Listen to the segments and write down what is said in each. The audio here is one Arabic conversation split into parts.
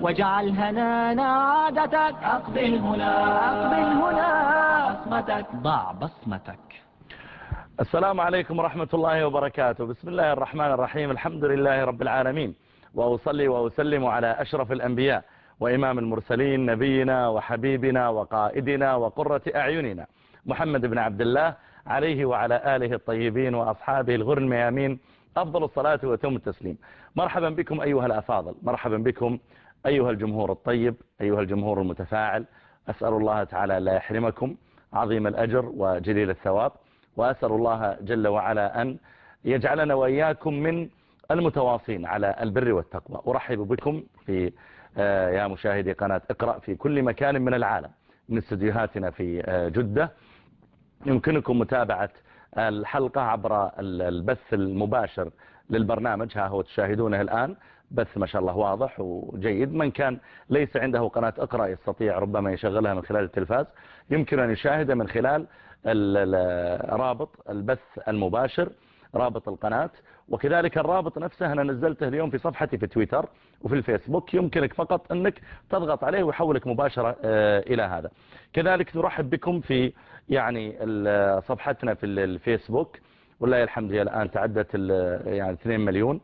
واجعل هنانا عادتك. أقبل هنا. أقبل هنا. بصمتك. ضع بصمتك. السلام عليكم ورحمة الله وبركاته. بسم الله الرحمن الرحيم. الحمد لله رب العالمين. وأصلي وأسلم على أشرف الأنبياء وإمام المرسلين نبينا وحبيبنا وقائدنا وقرة أعيننا. محمد بن عبد الله عليه وعلى آله الطيبين وأصحابه الغر الميامين. أفضل الصلاة وتم التسليم. مرحبا بكم أيها الأفاضل. مرحبا بكم أيها الجمهور الطيب أيها الجمهور المتفاعل. أسأل الله تعالى لا يحرمكم عظيم الأجر وجليل الثواب وأسأل الله جل وعلا أن يجعلنا وإياكم من المتواصين على البر والتقوى. أرحب بكم في يا مشاهدي قناة اقرأ في كل مكان من العالم من استديوهاتنا في جدة. يمكنكم متابعة الحلقة عبر البث المباشر للبرنامج. ها هو تشاهدونه الآن. بث ما شاء الله واضح وجيد. من كان ليس عنده قناة اقرأ يستطيع ربما يشغلها من خلال التلفاز يمكن أن يشاهد من خلال رابط البث المباشر رابط القناة. وكذلك الرابط نفسه أنا نزلته اليوم في صفحتي في تويتر وفي الفيسبوك. يمكنك فقط أنك تضغط عليه ويحولك مباشرة إلى هذا. كذلك نرحب بكم في يعني صفحتنا في الفيسبوك والله الحمد لله الآن تعدت يعني 2 مليون.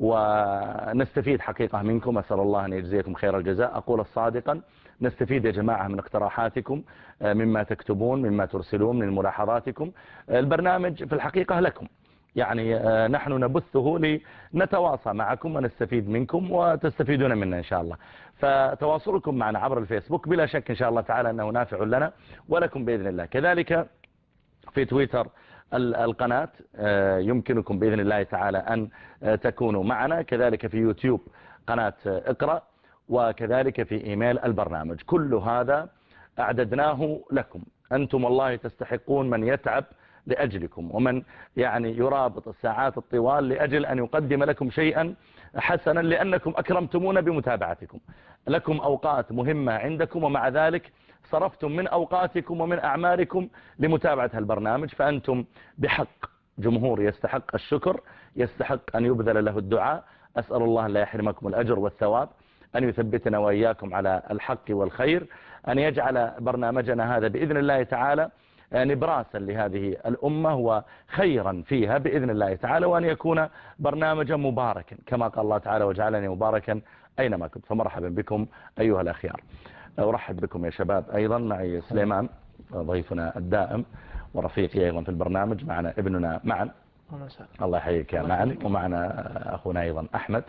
ونستفيد حقيقة منكم أسأل الله أن يجزيكم خير الجزاء. أقول صادقا نستفيد يا جماعة من اقتراحاتكم مما تكتبون مما ترسلون من ملاحظاتكم. البرنامج في الحقيقة لكم. يعني نحن نبثه لنتواصى معكم ونستفيد منكم وتستفيدون منا إن شاء الله. فتواصلكم معنا عبر الفيسبوك بلا شك إن شاء الله تعالى أنه نافع لنا ولكم بإذن الله. كذلك في تويتر القناة يمكنكم بإذن الله تعالى أن تكونوا معنا. كذلك في يوتيوب قناة اقرأ وكذلك في إيميل البرنامج. كل هذا أعددناه لكم. أنتم والله تستحقون من يتعب لأجلكم. ومن يعني يرابط الساعات الطوال لأجل أن يقدم لكم شيئا حسنا لأنكم أكرمتمونا بمتابعتكم. لكم أوقات مهمة عندكم ومع ذلك صرفتم من أوقاتكم ومن أعماركم لمتابعة البرنامج فأنتم بحق جمهور يستحق الشكر يستحق أن يبذل له الدعاء. أسأل الله لا يحرمكم الأجر والثواب أن يثبتنا وإياكم على الحق والخير أن يجعل برنامجنا هذا بإذن الله تعالى نبراسا لهذه الأمة وخيرا فيها بإذن الله تعالى وأن يكون برنامجا مباركا. كما قال الله تعالى وجعلني مباركا أينما كنت. فمرحبا بكم أيها الأخيار. أرحب بكم يا شباب أيضا. معي سليمان ضيفنا الدائم ورفيقي أيضا في البرنامج. معنا ابننا معا الله يحييك يا معن. ومعنا أخونا أيضا أحمد.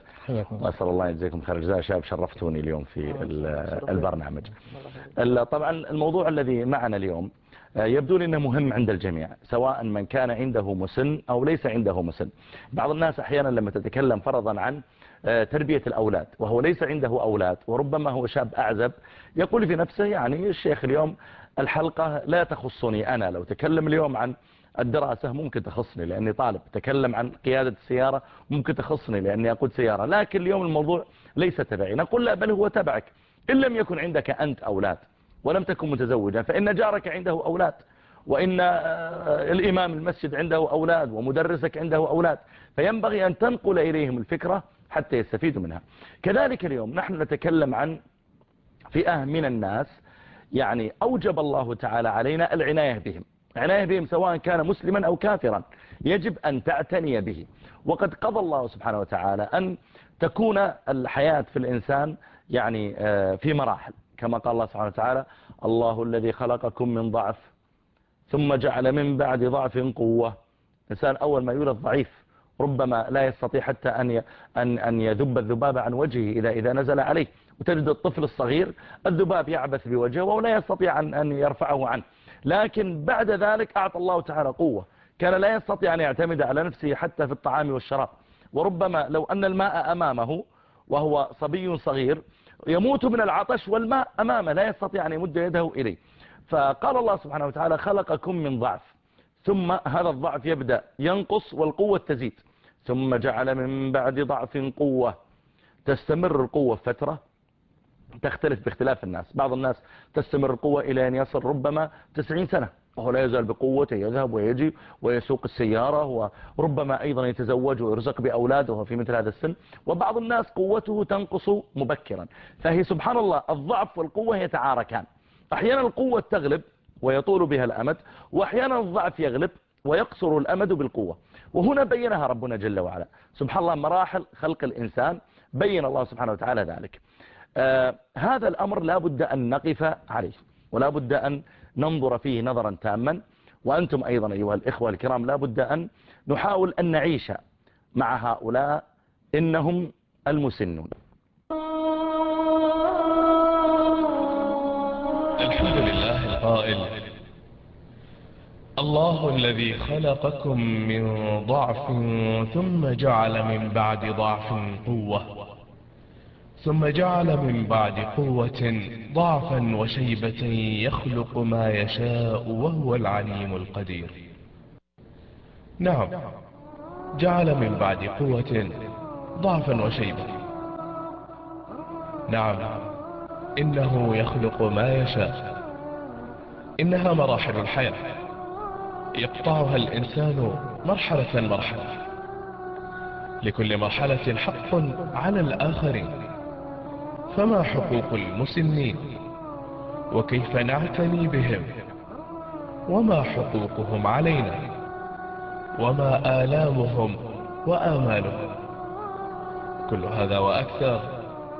وأسأل الله يجزيكم خير الجزاء. شباب شرفتوني اليوم في البرنامج. طبعا الموضوع الذي معنا اليوم يبدو لي أنه مهم عند الجميع سواء من كان عنده مسن أو ليس عنده مسن. بعض الناس أحيانا لما تتكلم فرضا عن تربية الأولاد وهو ليس عنده أولاد وربما هو شاب أعزب يقول في نفسه يعني الشيخ اليوم الحلقة لا تخصني أنا لو تكلم اليوم عن الدراسة ممكن تخصني لأني طالب تكلم عن قيادة السيارة ممكن تخصني لأني أقود سيارة لكن اليوم الموضوع ليس تبعي. نقول لا بل هو تبعك إن لم يكن عندك أنت أولاد. ولم تكن متزوجا فإن جارك عنده أولاد وإن الإمام المسجد عنده أولاد ومدرسك عنده أولاد فينبغي أن تنقل إليهم الفكرة حتى يستفيدوا منها. كذلك اليوم نحن نتكلم عن فئة من الناس يعني أوجب الله تعالى علينا العناية بهم. عناية بهم سواء كان مسلما أو كافرا يجب أن تعتني به. وقد قضى الله سبحانه وتعالى أن تكون الحياة في الإنسان يعني في مراحل. كما قال الله سبحانه وتعالى الله الذي خلقكم من ضعف ثم جعل من بعد ضعف قوة. الإنسان أول ما يولد ضعيف ربما لا يستطيع حتى أن أن أن يذب الذباب عن وجهه إذا إذا نزل عليه. وتجد الطفل الصغير الذباب يعبث بوجهه ولا يستطيع أن أن يرفعه عنه. لكن بعد ذلك أعطى الله تعالى قوة. كان لا يستطيع أن يعتمد على نفسه حتى في الطعام والشراب. وربما لو أن الماء أمامه وهو صبي صغير يموت من العطش والماء أمامه لا يستطيع أن يمد يده إليه. فقال الله سبحانه وتعالى خلقكم من ضعف ثم هذا الضعف يبدأ ينقص والقوة تزيد ثم جعل من بعد ضعف قوة تستمر القوة فترة تختلف باختلاف الناس. بعض الناس تستمر القوة إلى أن يصل ربما 90 سنة. وهو لا يزال بقوته يذهب ويجي ويسوق السيارة وربما أيضا يتزوج ويرزق بأولاده في مثل هذا السن. وبعض الناس قوته تنقص مبكرا. فهي سبحان الله الضعف والقوة يتعاركان. أحيانا القوة تغلب ويطول بها الأمد وأحيانا الضعف يغلب ويقصر الأمد بالقوة. وهنا بينها ربنا جل وعلا. سبحان الله مراحل خلق الإنسان بين الله سبحانه وتعالى ذلك. هذا الأمر لا بد أن نقف عليه ولا بد أن ننظر فيه نظرا تاما. وأنتم أيضا أيها الإخوة الكرام لا بد أن نحاول أن نعيش مع هؤلاء إنهم المسنون. الحمد لله القائل الله الذي خلقكم من ضعف ثم جعل من بعد ضعف قوة. ثم جعل من بعد قوة ضعفا وشيبة يخلق ما يشاء وهو العليم القدير. نعم جعل من بعد قوة ضعفا وشيبة. نعم إنه يخلق ما يشاء. إنها مراحل الحياة. يقطعها الإنسان مرحلة مرحلة. لكل مرحلة حق على الآخرين. فما حقوق المسنين؟ وكيف نعتني بهم؟ وما حقوقهم علينا؟ وما آلامهم وآمالهم؟ كل هذا وأكثر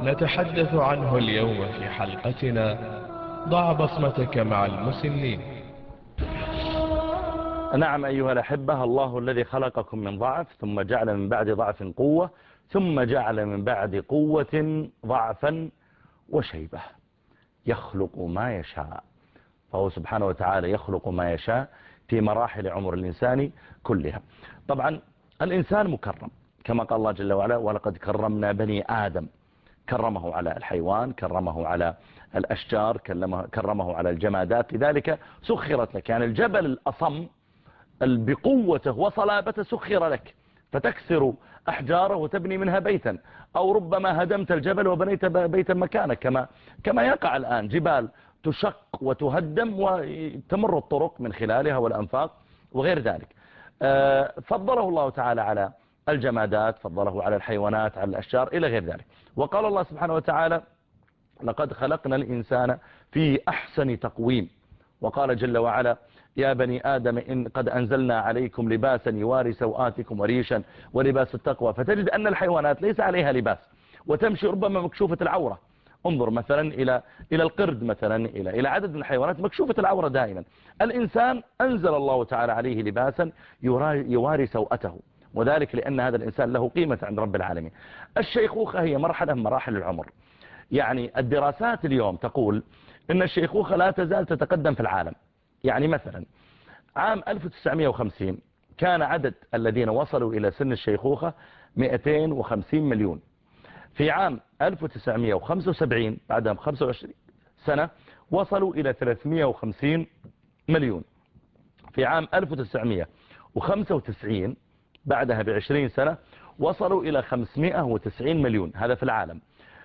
نتحدث عنه اليوم في حلقتنا ضع بصمتك مع المسنين. نعم أيها الأحبة الله الذي خلقكم من ضعف ثم جعل من بعد ضعف قوة ثم جعل من بعد قوة ضعفا وشيبة. يخلق ما يشاء. فهو سبحانه وتعالى يخلق ما يشاء في مراحل عمر الإنسان كلها. طبعا الإنسان مكرم. كما قال الله جل وعلا ولقد كرمنا بني آدم. كرمه على الحيوان كرمه على الأشجار كرمه على الجمادات. لذلك سخرت لك. يعني الجبل الأصم بقوته وصلابته سخر لك. فتكسر أحجاره وتبني منها بيتا. أو ربما هدمت الجبل وبنيت بيتا مكانك كما, كما يقع الآن. جبال تشق وتهدم وتمر الطرق من خلالها والأنفاق وغير ذلك. آه، فضله الله تعالى على الجمادات فضله على الحيوانات على الأشجار إلى غير ذلك. وقال الله سبحانه وتعالى لقد خلقنا الإنسان في أحسن تقويم. وقال جل وعلا يا بني آدم إن قد أنزلنا عليكم لباسا يواري سوآتكم وريشا ولباس التقوى فتجد أن الحيوانات ليس عليها لباس وتمشي ربما مكشوفة العورة. انظر مثلا إلى إلى القرد مثلا إلى إلى عدد من الحيوانات مكشوفة العورة دائما. الإنسان أنزل الله تعالى عليه لباسا يواري سوءته وذلك لأن هذا الإنسان له قيمة عند رب العالمين. الشيخوخة هي مرحلة من مراحل العمر. يعني الدراسات اليوم تقول إن الشيخوخة لا تزال تتقدم في العالم. يعني مثلا عام 1950 كان عدد الذين وصلوا إلى سن الشيخوخة 250 مليون. في عام 1975 بعدها 25 سنة وصلوا إلى 350 مليون. في عام 1995 بعدها بعشرين سنة وصلوا إلى 590 مليون. هذا في العالم.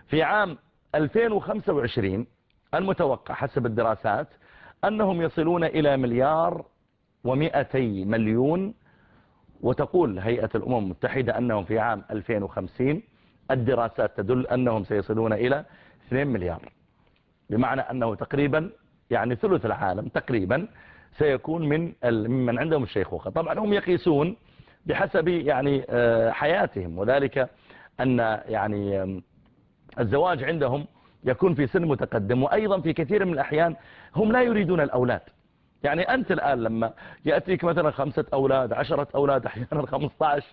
في عام 2025 المتوقع حسب الدراسات أنهم يصلون إلى مليار ومئتي مليون وتقول هيئة الأمم المتحدة أنهم في عام 2050 الدراسات تدل أنهم سيصلون إلى 2 مليار. بمعنى أنه تقريبا يعني ثلث العالم تقريبا سيكون من من عندهم الشيخوخة طبعا هم يقيسون بحسب يعني آه، حياتهم. وذلك أن يعني الزواج عندهم يكون في سن متقدم وأيضا في كثير من الأحيان هم لا يريدون الأولاد. يعني أنت الآن لما يأتيك مثلا خمسة أولاد عشرة أولاد أحيانا خمسة عشر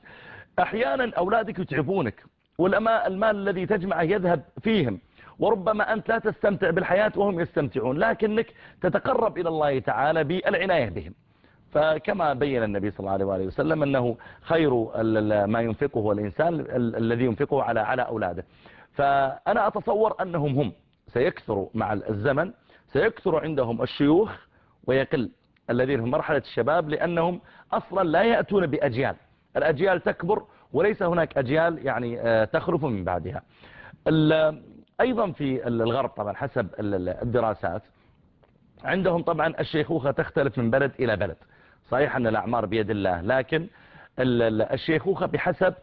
أحيانا أولادك يتعبونك والمال الذي تجمعه يذهب فيهم وربما أنت لا تستمتع بالحياة وهم يستمتعون لكنك تتقرب إلى الله تعالى بالعناية بهم. فكما بين النبي صلى الله عليه وسلم أنه خير ما ينفقه الإنسان الذي ينفقه على على أولاده. فأنا أتصور أنهم هم. سيكثروا مع الزمن سيكثر عندهم الشيوخ ويقل الذين هم مرحلة الشباب لأنهم أصلا لا يأتون بأجيال. الأجيال تكبر وليس هناك أجيال يعني آه، تخرف من بعدها. أيضا في الغرب طبعا حسب الدراسات عندهم طبعا الشيخوخة تختلف من بلد إلى بلد. صحيح أن الأعمار بيد الله لكن الشيخوخة بحسب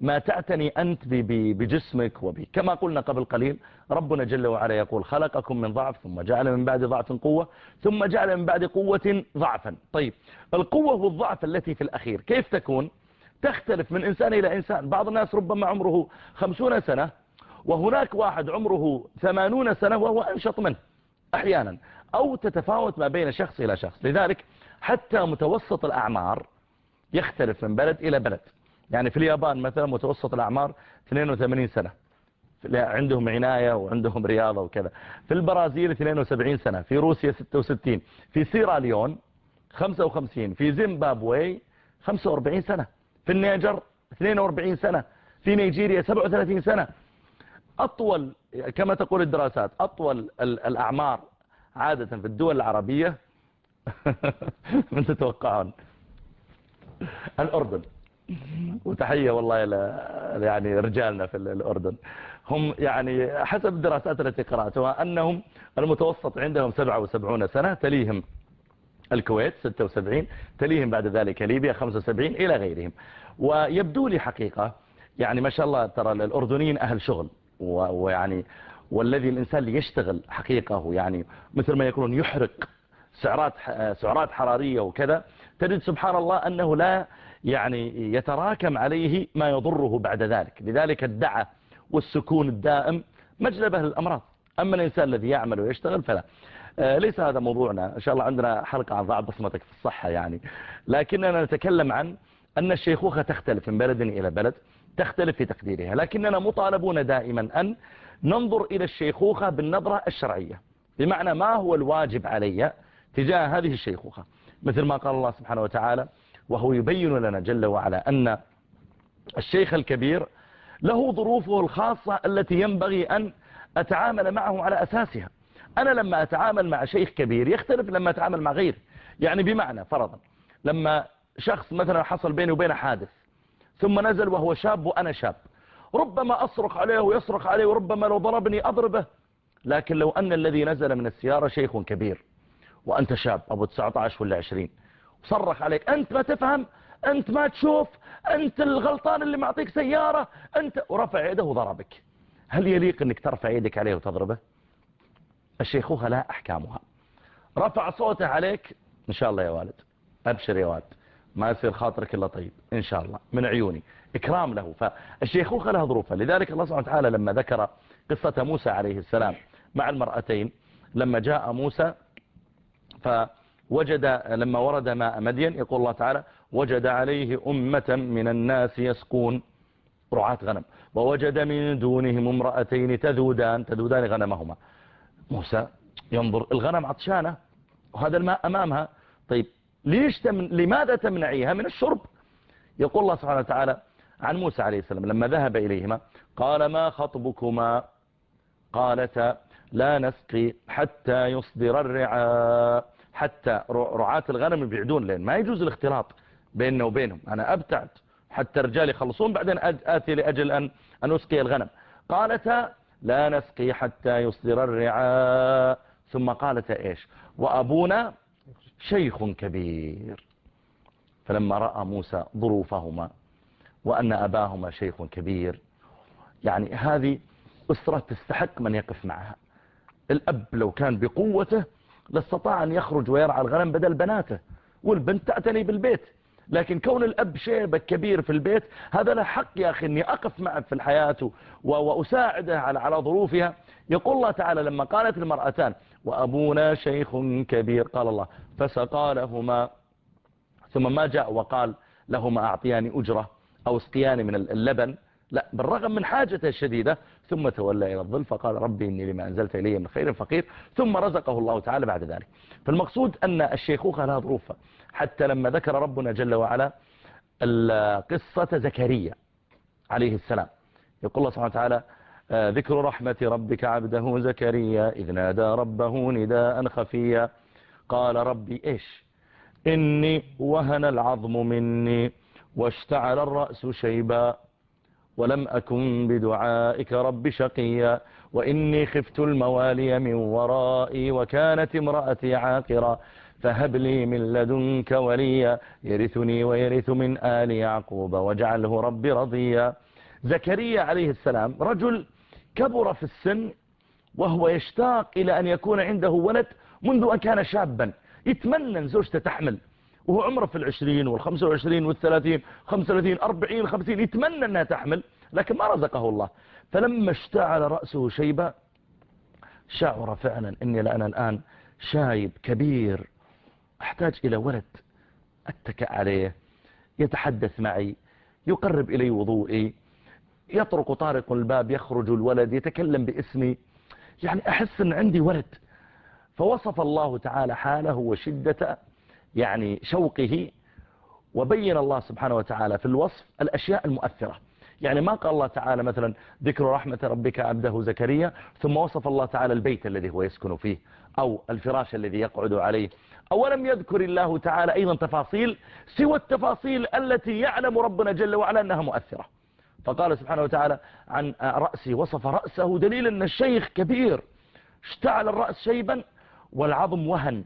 ما تعتني أنت بجسمك وبي كما قلنا قبل قليل ربنا جل وعلا يقول خلقكم من ضعف ثم جعل من بعد ضعف قوة ثم جعل من بعد قوة ضعفا. طيب القوة والضعف التي في الأخير. كيف تكون؟ تختلف من إنسان إلى إنسان. بعض الناس ربما عمره خمسون سنة وهناك واحد عمره ثمانون سنة وهو أنشط منه أحيانا أو تتفاوت ما بين شخص إلى شخص. لذلك حتى متوسط الأعمار يختلف من بلد إلى بلد. يعني في اليابان مثلا متوسط الأعمار 82 سنة. عندهم عناية وعندهم رياضة وكذا. في البرازيل 72 سنة في روسيا 66 في سيراليون 55 في زيمبابوي 45 سنة في النيجر 42 سنة في نيجيريا 37 سنة. أطول كما تقول الدراسات أطول الأعمار عادة في الدول العربية من تتوقعون؟ الأردن. وتحية والله يعني رجالنا في الأردن. هم يعني حسب الدراسات التي قرأتها أنهم المتوسط عندهم 77 سنة تليهم الكويت 76 تليهم بعد ذلك ليبيا 75 إلى غيرهم. ويبدو لي حقيقة يعني ما شاء الله ترى الأردنيين أهل شغل ويعني والذي الإنسان اللي يشتغل حقيقة يعني مثل ما يقولون يحرق سعرات سعرات حرارية وكذا تجد سبحان الله أنه لا يعني يتراكم عليه ما يضره بعد ذلك. لذلك الدعة والسكون الدائم مجلبه للأمراض أما الإنسان الذي يعمل ويشتغل فلا. آه، ليس هذا موضوعنا. إن شاء الله عندنا حلقة عن ضعف بصمتك في الصحة يعني. لكننا نتكلم عن أن الشيخوخة تختلف من بلد إلى بلد تختلف في تقديرها. لكننا مطالبون دائما أن ننظر إلى الشيخوخة بالنظرة الشرعية. بمعنى ما هو الواجب علي تجاه هذه الشيخوخة؟ مثل ما قال الله سبحانه وتعالى وهو يبين لنا جل وعلا أن الشيخ الكبير له ظروفه الخاصة التي ينبغي أن أتعامل معه على أساسها. أنا لما أتعامل مع شيخ كبير يختلف لما أتعامل مع غيره. يعني بمعنى فرضا لما شخص مثلا حصل بيني وبينه حادث ثم نزل وهو شاب وأنا شاب ربما أصرخ عليه ويصرخ عليه وربما لو ضربني أضربه. لكن لو أن الذي نزل من السيارة شيخ كبير وأنت شاب أبو 19 ولا 20 صرخ عليك. أنت ما تفهم أنت ما تشوف أنت الغلطان اللي معطيك سيارة أنت ورفع يده وضربك. هل يليق أنك ترفع يدك عليه وتضربه؟ الشيخوخة لا أحكامها. رفع صوته عليك. إن شاء الله يا والد. أبشر يا والد. ما يصير خاطرك إلا طيب. إن شاء الله. من عيوني. إكرام له. فالشيخوخة لها ظروفها لذلك الله سبحانه وتعالى لما ذكر قصة موسى عليه السلام مع المرأتين لما جاء موسى فوجد لما ورد ماء مدين يقول الله تعالى وجد عليه أمة من الناس يسقون رعاة غنم. ووجد من دونهم امرأتين تذودان تذودان غنمهما. موسى ينظر الغنم عطشانة وهذا الماء أمامها. طيب ليش تمن... لماذا تمنعيها من الشرب؟ يقول الله سبحانه وتعالى عن موسى عليه السلام لما ذهب إليهما قال ما خطبكما؟ قالتا لا نسقي حتى يصدر الرعاء. حتى رعاة الغنم يبعدون لين ما يجوز الاختلاط بيننا وبينهم. أنا أبتعد حتى الرجال يخلصون بعدين آتي لأجل أن, أن أسقي الغنم. قالتا لا نسقي حتى يصدر الرعاء. ثم قالتا إيش؟ وأبونا شيخ كبير. فلما رأى موسى ظروفهما وأن أباهما شيخ كبير يعني هذه أسرة تستحق من يقف معها. الأب لو كان بقوته لاستطاع أن يخرج ويرعى الغنم بدل بناته والبنت تعتني بالبيت. لكن كون الأب شيبة كبير في البيت هذا له حق يا أخي أني أقف معه في الحياة وأساعده على على ظروفها. يقول الله تعالى لما قالت المرأتان وأبونا شيخ كبير. قال الله فسقى لهما ثم ما جاء وقال لهما أعطياني أجرة أو اسقياني من اللبن. لا بالرغم من حاجته الشديدة ثم تولى إلى الظل فقال ربي إني لما أنزلت إلي من خير فقير. ثم رزقه الله تعالى بعد ذلك. فالمقصود أن الشيخوخة لها ظروفها حتى لما ذكر ربنا جل وعلا قصة زكريا عليه السلام. يقول الله سبحانه وتعالى آه، ذكر رحمة ربك عبده زكريا إذ نادى ربه نداء خفيا. قال ربي إيش؟ إني وهن العظم مني واشتعل الرأس شيبا. ولم أكن بدعائك رب شقيا وإني خفت الموالي من ورائي وكانت امرأتي عاقرا فهب لي من لدنك وليا يرثني ويرث من آل يعقوب واجعله ربي رضيا. زكريا عليه السلام رجل كبر في السن وهو يشتاق إلى أن يكون عنده ولد منذ أن كان شابا. يتمنى زوجته تحمل وهو عمره في العشرين والخمسة والعشرين والثلاثين خمسة وثلاثين أربعين خمسين يتمنى أنها تحمل لكن ما رزقه الله. فلما اشتعل رأسه شيبة شعر فعلا أني لأنا الآن شايب كبير أحتاج إلى ولد أتكأ عليه يتحدث معي يقرب إلي وضوئي يطرق طارق الباب يخرج الولد يتكلم باسمي. يعني أحس أن عندي ولد. فوصف الله تعالى حاله وشدة يعني شوقه وبين الله سبحانه وتعالى في الوصف الأشياء المؤثرة. يعني ما قال الله تعالى مثلا ذكر رحمة ربك عبده زكريا ثم وصف الله تعالى البيت الذي هو يسكن فيه أو الفراش الذي يقعد عليه. أولم يذكر الله تعالى أيضا تفاصيل سوى التفاصيل التي يعلم ربنا جل وعلا أنها مؤثرة. فقال سبحانه وتعالى عن رأسه وصف رأسه دليل أن الشيخ كبير اشتعل الرأس شيبا والعظم وهن.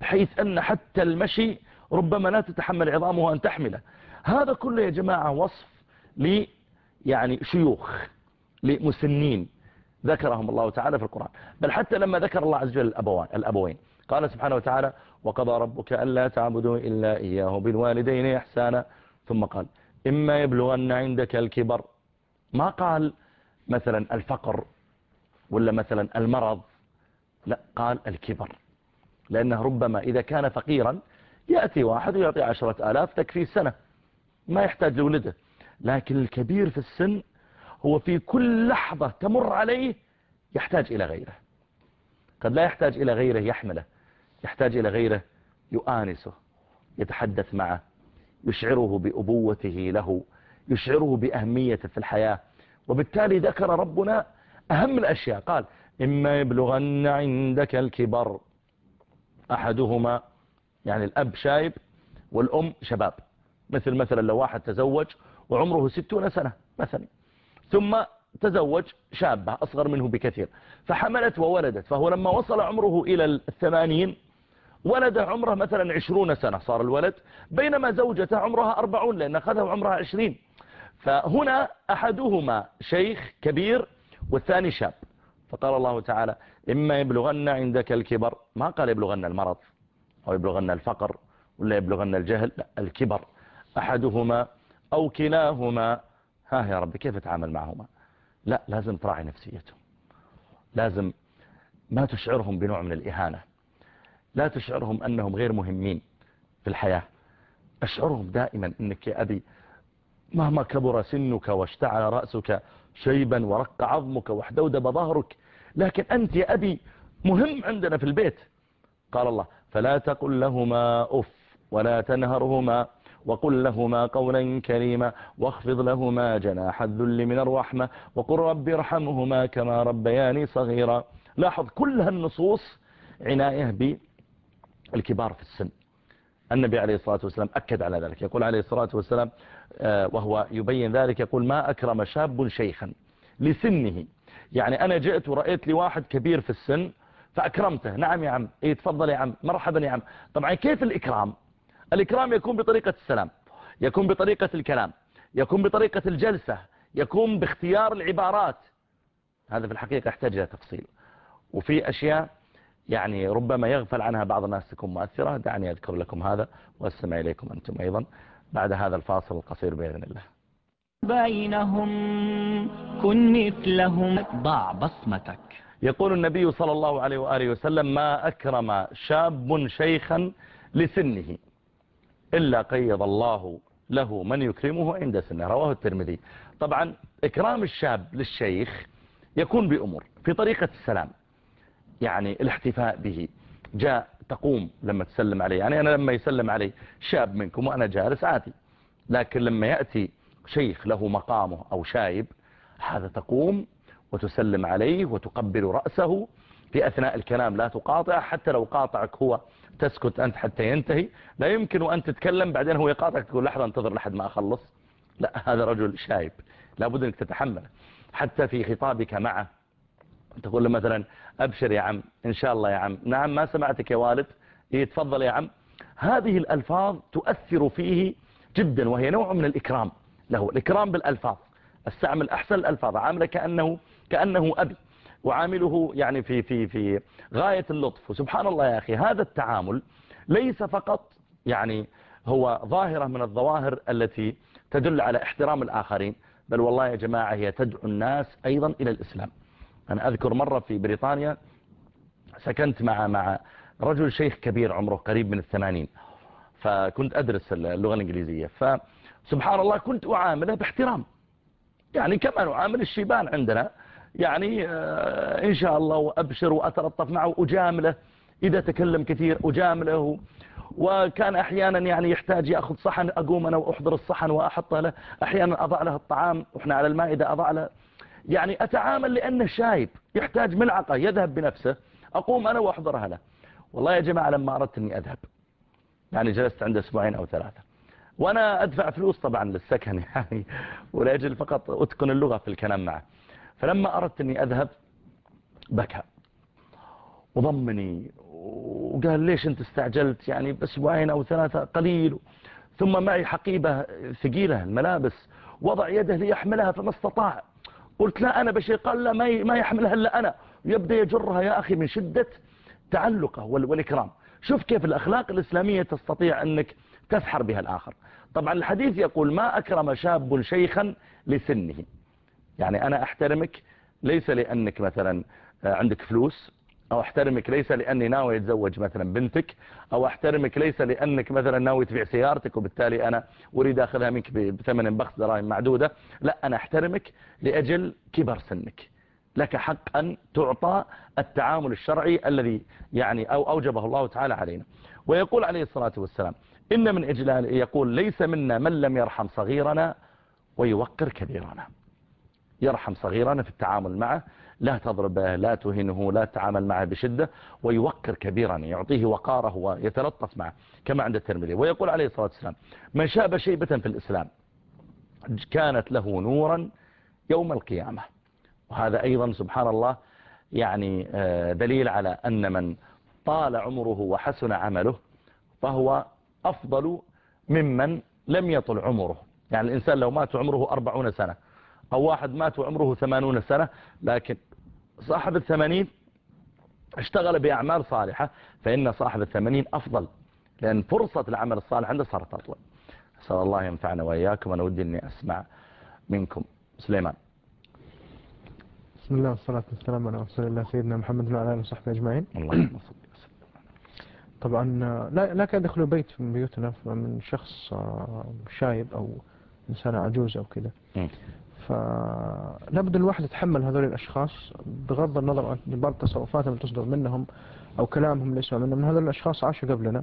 بحيث أن حتى المشي ربما لا تتحمل عظامه أن تحمله. هذا كله يا جماعة وصف ل يعني شيوخ لمسنين ذكرهم الله تعالى في القرآن. بل حتى لما ذكر الله عز وجل الأبوين, الأبوين. قال سبحانه وتعالى وقضى ربك ألا تعبدوا إلا إياه بالوالدين إحسانا. ثم قال إما يبلغن عندك الكبر. ما قال مثلا الفقر ولا مثلا المرض لا قال الكبر. لأنه ربما إذا كان فقيرا يأتي واحد ويعطي عشرة آلاف تكفي سنة. ما يحتاج لولده. لكن الكبير في السن هو في كل لحظة تمر عليه يحتاج إلى غيره. قد لا يحتاج إلى غيره يحمله. يحتاج إلى غيره يؤانسه يتحدث معه يشعره بأبوته له يشعره بأهميته في الحياة. وبالتالي ذكر ربنا أهم الأشياء. قال إما يبلغن عندك الكبر أحدهما يعني الأب شايب والأم شباب. مثل مثلا لو واحد تزوج وعمره ستون سنة مثلا ثم تزوج شابة أصغر منه بكثير فحملت وولدت فهو لما وصل عمره إلى الثمانين ولد عمره مثلا عشرون سنة صار الولد بينما زوجته عمرها أربعون لأن أخذه عمرها عشرين. فهنا أحدهما شيخ كبير والثاني شاب. فقال الله تعالى إما يبلغن عندك الكبر. ما قال يبلغن المرض أو يبلغن الفقر ولا يبلغن الجهل. لا الكبر. أحدهما أو كلاهما. ها يا رب كيف أتعامل معهما؟ لا لازم تراعي نفسيتهم. لازم ما تشعرهم بنوع من الإهانة. لا تشعرهم أنهم غير مهمين في الحياة. أشعرهم دائما أنك يا أبي مهما كبر سنك واشتعل رأسك شيبا ورق عظمك واحدودب ظهرك لكن أنت يا أبي مهم عندنا في البيت. قال الله فلا تقل لهما أف ولا تنهرهما وقل لهما قولا كريما واخفض لهما جناح الذل من الرحمة وقل رب ارحمهما كما ربياني صغيرا. لاحظ كل هالنصوص عناية بالكبار في السن. النبي عليه الصلاة والسلام أكد على ذلك. يقول عليه الصلاة والسلام وهو يبين ذلك يقول ما أكرم شاب شيخا لسنه يعني أنا جئت ورأيت لي واحد كبير في السن فأكرمته. نعم يا عم. إيه تفضل يا عم. مرحبا يا عم. طبعا كيف الإكرام؟ الإكرام يكون بطريقة السلام يكون بطريقة الكلام يكون بطريقة الجلسة يكون باختيار العبارات. هذا في الحقيقة يحتاج إلى تفصيل. وفي أشياء يعني ربما يغفل عنها بعض الناس تكون مؤثرة. دعني أذكر لكم هذا واستمع إليكم أنتم أيضا. بعد هذا الفاصل القصير بإذن الله. بينهم كن مثلهم. ضع بصمتك. يقول النبي صلى الله عليه وآله وسلم ما أكرم شاب شيخا لسنه إلا قيض الله له من يكرمه عند سنه. رواه الترمذي. طبعا إكرام الشاب للشيخ يكون بأمور في طريقة السلام يعني الاحتفاء به. جاء تقوم لما تسلم عليه. يعني أنا لما يسلم علي شاب منكم وأنا جالس عادي لكن لما يأتي شيخ له مقامه أو شايب هذا تقوم وتسلم عليه وتقبل رأسه في أثناء الكلام لا تقاطع حتى لو قاطعك هو تسكت أنت حتى ينتهي. لا يمكن أن تتكلم بعدين هو يقاطعك تقول لحظة انتظر لحد ما أخلص. لا هذا رجل شايب لابد أنك تتحمل حتى في خطابك معه تقول له مثلا أبشر يا عم إن شاء الله يا عم. نعم ما سمعتك يا والد. إيه تفضل يا عم. هذه الألفاظ تؤثر فيه جدا وهي نوع من الإكرام. له. الإكرام بالألفاظ. استعمل أحسن الألفاظ عامله كأنه, كأنه أبي. وعامله يعني في, في, في غاية اللطف. وسبحان الله يا أخي هذا التعامل ليس فقط يعني هو ظاهرة من الظواهر التي تدل على احترام الآخرين بل والله يا جماعة هي تدعو الناس أيضا إلى الإسلام. أنا أذكر مرة في بريطانيا سكنت مع مع رجل شيخ كبير عمره قريب من الثمانين فكنت أدرس اللغة الإنجليزية. فسبحان الله كنت أعامله باحترام. يعني كما نعامل الشيبان عندنا. يعني آه، إن شاء الله وأبشر وأتلطف معه وأجامله. إذا تكلم كثير أجامله. وكان أحيانا يعني يحتاج يأخذ صحن أقوم أنا وأحضر الصحن وأحطه له. أحيانا أضع له الطعام وإحنا على المائدة أضع له. يعني أتعامل لأنه شايب يحتاج ملعقة يذهب بنفسه. أقوم أنا وأحضرها له. والله يا جماعة لما أردت أني أذهب. يعني جلست عنده أسبوعين أو ثلاثة. وأنا أدفع فلوس طبعا للسكن يعني ولأجل فقط أتقن اللغة في الكلام معه. فلما أردت أني أذهب بكى. وضمني. وقال ليش أنت استعجلت؟ يعني بأسبوعين أو ثلاثة؟ قليل. ثم معي حقيبة ثقيلة الملابس. وضع يده ليحملها فما استطاع. قلت لا أنا بشيء قال لا ما يحملها إلا أنا. يبدأ يجرها يا أخي من شدة تعلقه والإكرام. شوف كيف الأخلاق الإسلامية تستطيع أنك تسحر بها الآخر. طبعا الحديث يقول ما أكرم شاب شيخا لسنه. يعني أنا أحترمك ليس لأنك مثلا عندك فلوس أو أحترمك ليس لأني ناوي أتزوج مثلا بنتك أو أحترمك ليس لأنك مثلا ناوي تبيع سيارتك وبالتالي أنا أريد أخذها منك بثمن بخس دراهم معدودة. لا أنا أحترمك لأجل كبر سنك. لك حق أن تعطى التعامل الشرعي الذي يعني أو أوجبه الله تعالى علينا. ويقول عليه الصلاة والسلام إن من إجلال يقول ليس منا من لم يرحم صغيرنا ويوقر كبيرنا. يرحم صغيرنا في التعامل معه لا تضربه لا تهنه لا تتعامل معه بشدة ويوقر كبيرا يعطيه وقاره ويتلطف معه كما عند الترمذي. ويقول عليه الصلاة والسلام من شاب شيبة في الإسلام كانت له نورا يوم القيامة. وهذا أيضا سبحان الله يعني آه، دليل على أن من طال عمره وحسن عمله فهو أفضل ممن لم يطل عمره. يعني الإنسان لو مات عمره أربعون سنة أو واحد مات وعمره ثمانون سنة لكن صاحب الثمانين اشتغل بأعمال صالحة فإن صاحب الثمانين أفضل. لأن فرصة العمل الصالح عنده صارت أطول. أسأل الله ينفعنا وإياكم أنا ودي أني أسمع منكم. سليمان. بسم الله والصلاة والسلام على رسول الله سيدنا محمد وعلى آله وصحبه أجمعين. الله طبعا لا لا كان يدخلوا بيت من بيوتنا من شخص آه، شايب أو إنسان عجوز أو كذا فلابد الواحد يتحمل هذول الأشخاص بغض النظر عن بعض التصرفات اللي تصدر منهم أو كلامهم اللي يسمع منهم هذول الأشخاص عاشوا قبلنا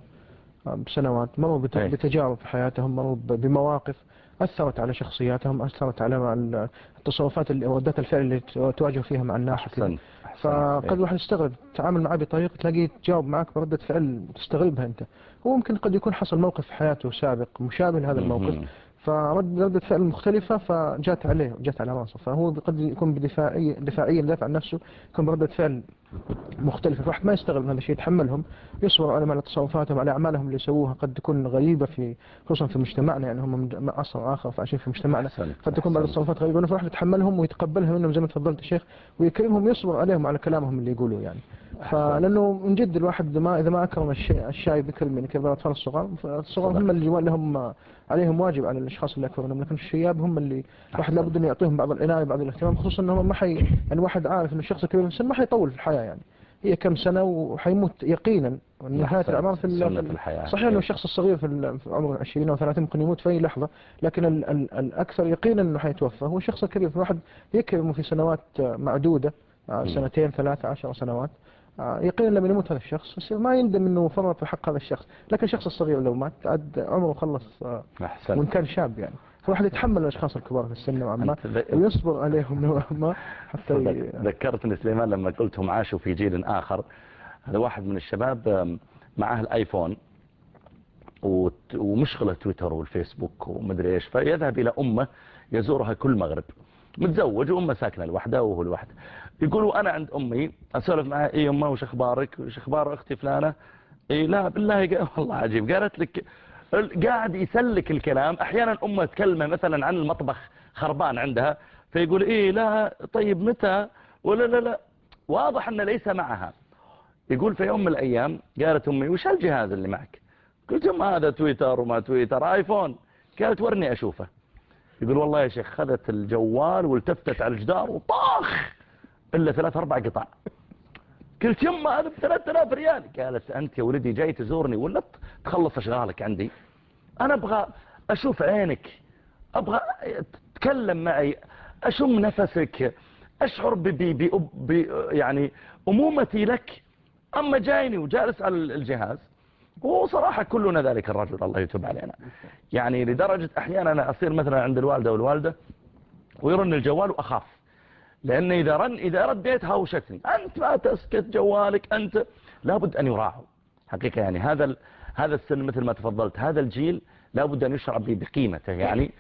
آه، بسنوات مروا بتجارب في حياتهم مروا بمواقف أثرت على شخصياتهم أثرت على التصرفات اللي ردات الفعل اللي تواجه فيها مع الناس أحسن. فقد الواحد يستغرب. تتعامل معه بطريقة تلاقيه تجاوب معك بردة فعل تستغربها أنت. هو ممكن قد يكون حصل موقف في حياته سابق مشابه لهذا الموقف فرد ردة فعل مختلفة فجات عليه جات على راسه. فهو قد يكون بدفاعية دفاعيا يدافع عن نفسه يكون بردة فعل مختلفة الواحد ما يستغل من هذا الشيء يتحملهم يصبر على على تصرفاتهم على أعمالهم اللي يسووها. قد تكون غريبة في خصوصا في مجتمعنا يعني هم من عصر آخر فعايشين في مجتمعنا. قد تكون بعض التصرفات غريبة فالواحد يتحملهم ويتقبلها منهم زي ما تفضلت الشيخ ويكرمهم ويصبر عليهم على كلامهم اللي يقولوا يعني. فلأنه من جد الواحد ما إذا ما أكرم الشاي بكلمة يعني كبار الأطفال الصغار فالصغار هم اللي لهم عليهم واجب على الأشخاص اللي أكبر منهم لكن الشياب هم اللي الواحد لابد أن يعطيهم بعض العناية بعض الاهتمام خصوصا أنهم ما حي يعني الواحد عارف أن الشخص الكبير في السن ما حيطول في الحياة. يعني. هي كم سنة وحيموت يقينا. نهاية الأعمار في, في الحياة. صحيح أنه الشخص الصغير في عمر 20 أو 30 ممكن يموت في أي لحظة لكن ال ال الأكثر يقينا أنه حيتوفى. هو الشخص الكبير في واحد يكرمه في سنوات معدودة آه، سنتين ثلاثة عشر سنوات. آه، يقينا لما يموت هذا الشخص. يصير ما يندم أنه فرط في حق هذا الشخص. لكن الشخص الصغير لو مات عاد عمره خلص آه، وإن كان شاب يعني. فالواحد يتحمل الأشخاص الكبار في السن نوعا ما ويصبر عليهم نوعا ما حتى ذكرتني سليمان لما قلتهم عاشوا في جيل آخر. هذا واحد من الشباب معه الآيفون ومشغلة تويتر والفيسبوك ومدري إيش فيذهب إلى أمه يزورها كل مغرب. متزوج وأمه ساكنة لوحده وهو لوحده. يقولوا أنا عند أمي أسولف معها إيه أمه وش أخبارك؟ وش أخبار أختي فلانة؟ إيه لا بالله والله عجيب. قالت لك قاعد يسلك الكلام. أحيانا أمه تكلمه مثلا عن المطبخ خربان عندها فيقول إيه لا طيب متى؟ ولا لا لا. واضح أنه ليس معها. يقول في يوم من الأيام قالت أمي وش هالجهاز اللي معك؟ قلت أم هذا تويتر وما تويتر آيفون. قالت ورني أشوفه. يقول والله يا شيخ خذت الجوال والتفتت على الجدار وطاخ! إلا ثلاث أربع قطع. قلت يما هذا بثلاث آلاف ريال. قالت أنت يا ولدي جاي تزورني ولا تخلص أشغالك عندي. أنا أبغى أشوف عينك أبغى تتكلم معي أشم نفسك أشعر ب ب ب يعني أمومتي لك. أما جايني وجالس على الجهاز وصراحة كلنا ذلك الرجل الله يتوب علينا. يعني لدرجة أحيانا أنا أصير مثلا عند الوالدة والوالدة ويرن الجوال وأخاف. لأن إذا رن إذا رديت هاوشتني أنت ما تسكت جوالك أنت لابد أن يراعوا. حقيقة يعني هذا هذا السن مثل ما تفضلت هذا الجيل لابد أن يشعر بقيمته. يعني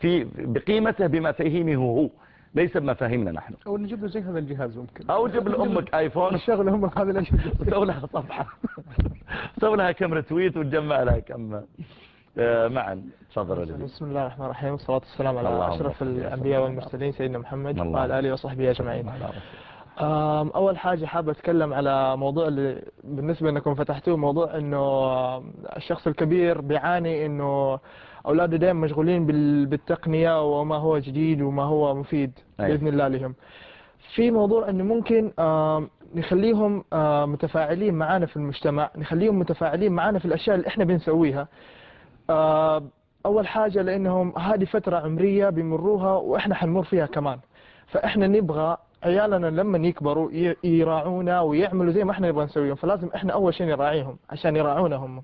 في بقيمته بما فهمه هو ليس بمفاهيمنا نحن. أو نجيب له زي هذا الجهاز ممكن. أو جيب لامك آيفون. الشغل أمك هذا الأشياء. سوي لها صفحة. سوي لها كم رتويت وتجمع لها كم معا. تفضل بسم الله الرحمن الرحيم. والصلاة والسلام على أشرف الأنبياء والمرسلين سيدنا محمد وعلى آله وصحبه أجمعين. أول حاجة حابب أتكلم على موضوع اللي بالنسبة إنكم فتحتوه موضوع إنه الشخص الكبير بيعاني إنه أولاده دائما مشغولين بالتقنية وما هو جديد وما هو مفيد. بإذن الله لهم. في موضوع إنه ممكن نخليهم متفاعلين معانا في المجتمع نخليهم متفاعلين معانا في الأشياء اللي إحنا بنسويها. أول حاجة لأنهم هذه فترة عمرية بيمروها وإحنا حنمر فيها كمان. فإحنا نبغى عيالنا لما يكبروا يراعونا ويعملوا زي ما إحنا نبغى نسويهم. فلازم إحنا أول شيء نراعيهم عشان يراعونا هم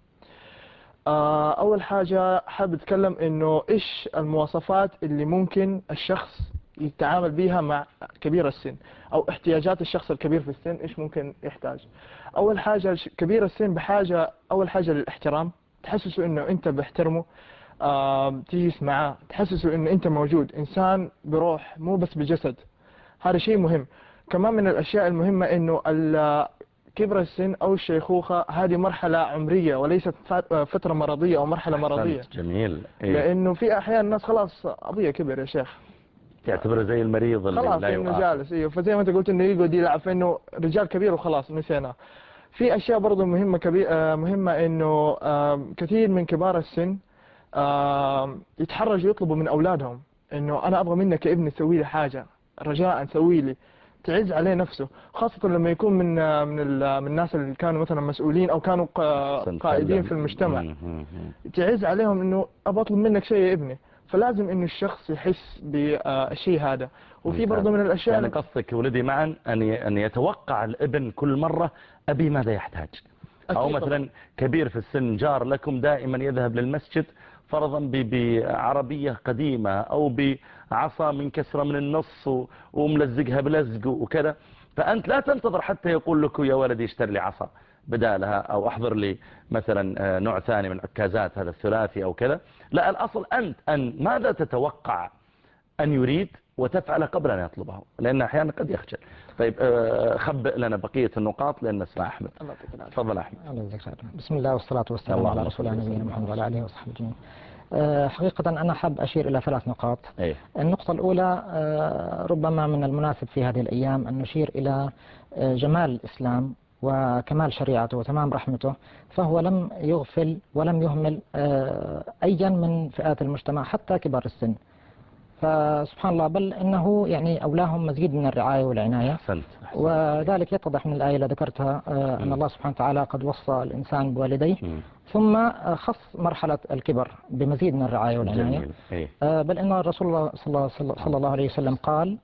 آه، أول حاجة حابب أتكلم إنه إيش المواصفات اللي ممكن الشخص يتعامل بيها مع كبير السن أو احتياجات الشخص الكبير في السن إيش ممكن يحتاج. أول حاجة كبير السن بحاجة أول حاجة للاحترام. تحسسه إنه أنت بحترمه آه تجلس معاه تحسسه انه أنت موجود. إنسان بروح مو بس بجسد. هذا شيء مهم. كمان من الأشياء المهمة إنه كبر السن أو الشيخوخة هذه مرحلة عمرية وليست فترة مرضية أو مرحلة مرضية. جميل. إيه؟ لأنه في أحيان الناس خلاص أبويا كبر يا شيخ. تعتبره زي المريض اللي خلاص لا إنه جالس. إيه فزي ما أنت قلت إنه يقعد يلعب فإنه رجال كبير وخلاص نسينا. في أشياء برضو مهمة كبير آه، مهمة إنه كثير من كبار السن يتحرجوا يطلبوا من أولادهم إنه أنا أبغى منك يا ابني تسوي لي حاجة رجاء سوي لي تعز عليه نفسه خاصة لما يكون من من من الناس اللي كانوا مثلا مسؤولين أو كانوا قائدين في المجتمع. تعز عليهم إنه أبى أطلب منك شيء يا ابني. فلازم إنه الشخص يحس بالشيء هذا. وفي برضه من الأشياء يعني قصدك ولدي معا أن أن يتوقع الابن كل مرة أبي ماذا يحتاج؟ أو مثلا كبير في السن جار لكم دائما يذهب للمسجد فرضا بعربية قديمة أو بعصا منكسرة من النص وملزقها بلزق وكذا. فأنت لا تنتظر حتى يقول لك يا ولدي اشتر لي عصا بدالها أو أحضر لي مثلا آه، نوع ثاني من عكازات هذا الثلاثي أو كذا. لا الأصل أنت أن ماذا تتوقع؟ أن يريد وتفعل قبل أن يطلبه لأن أحيانا قد يخجل. طيب آه، خبئ لنا بقية النقاط لأن نسمع أحمد. تفضل أحمد. بسم الله والصلاة والسلام على رسول الله نبينا محمد وعلى آله وصحبه أجمعين. آه، حقيقة أنا حاب أشير إلى ثلاث نقاط. أيه؟ النقطة الأولى آه، ربما من المناسب في هذه الأيام أن نشير إلى جمال الإسلام وكمال شريعته وتمام رحمته فهو لم يغفل ولم يهمل أيا من فئات المجتمع حتى كبار السن. فسبحان الله بل إنه يعني أولاهم مزيد من الرعاية والعناية. أحسنت. أحسنت. وذلك يتضح من الآية التي ذكرتها آه، أن الله سبحانه وتعالى قد وصى الإنسان بوالديه. ثم خص مرحلة الكبر بمزيد من الرعاية والعناية. إيه. آه، بل إن الرسول الله صلى, صلى الله عليه وسلم قال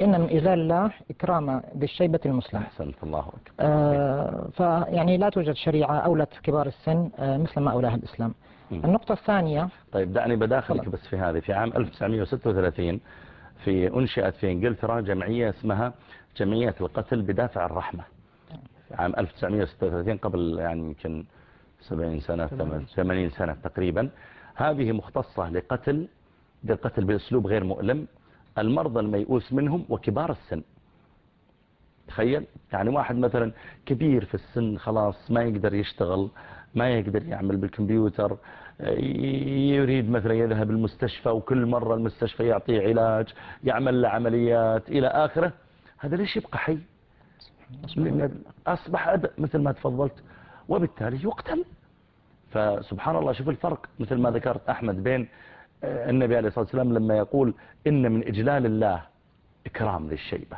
إن من إذال الله إكرام بالشيبة المسلم أحسنت. الله أكبر. آه فيعني لا توجد شريعة أولت كبار السن آه مثل ما أولاها الإسلام. النقطة الثانية. طيب دعني بداخلك بس في هذه. في عام 1936 في أنشئت في إنجلترا جمعية اسمها جمعية القتل بدافع الرحمة. عام 1936 قبل يعني يمكن 70 سنة 80 سنة تقريبا. هذه مختصة لقتل للقتل بأسلوب غير مؤلم. المرضى الميؤوس منهم وكبار السن. تخيل يعني واحد مثلا كبير في السن خلاص ما يقدر يشتغل ما يقدر يعمل بالكمبيوتر يريد مثلا يذهب المستشفى وكل مرة المستشفى يعطيه علاج يعمل له عمليات إلى آخره هذا ليش يبقى حي؟ أصبح أدى مثل ما تفضلت وبالتالي يقتل. فسبحان الله شوف الفرق مثل ما ذكرت أحمد بين آه، النبي عليه الصلاة والسلام لما يقول إن من إجلال الله إكرام للشيبة.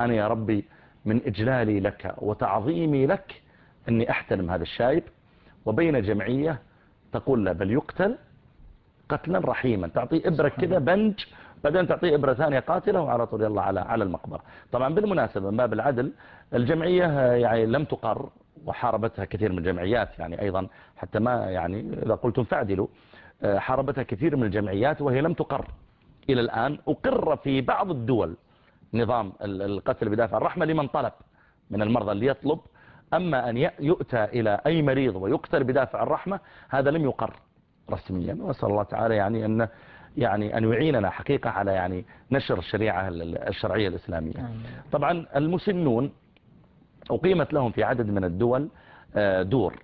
أنا يا ربي من إجلالي لك وتعظيمي لك أني أحترم هذا الشايب وبين جمعية تقول له بل يقتل قتلا رحيما. تعطيه إبرة كذا بنج بعدين تعطيه إبرة ثانية قاتلة وعلى طول يلا على على المقبرة. طبعا بالمناسبة ما بالعدل الجمعية يعني لم تقر وحاربتها كثير من الجمعيات يعني أيضا حتى ما يعني إذا قلتم فعدلوا حاربتها كثير من الجمعيات وهي لم تقر إلى الآن. أقر في بعض الدول نظام القتل بدافع الرحمة لمن طلب من المرضى اللي يطلب أما أن يؤتى إلى أي مريض ويقتل بدافع الرحمة هذا لم يقر. رسميا وأسأل الله تعالى يعني أن يعني أن يعيننا حقيقة على يعني نشر الشريعة الشرعية الإسلامية. طبعا المسنون أقيمت لهم في عدد من الدول آه، دور.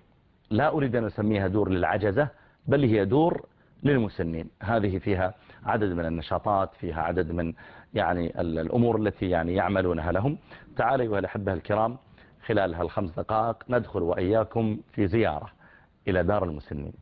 لا أريد أن أسميها دور للعجزة بل هي دور للمسنين. هذه فيها عدد من النشاطات فيها عدد من يعني الأمور التي يعني يعملونها لهم. تعالوا أيها الأحبة الكرام خلال هالخمس دقائق ندخل وإياكم في زيارة إلى دار المسنين.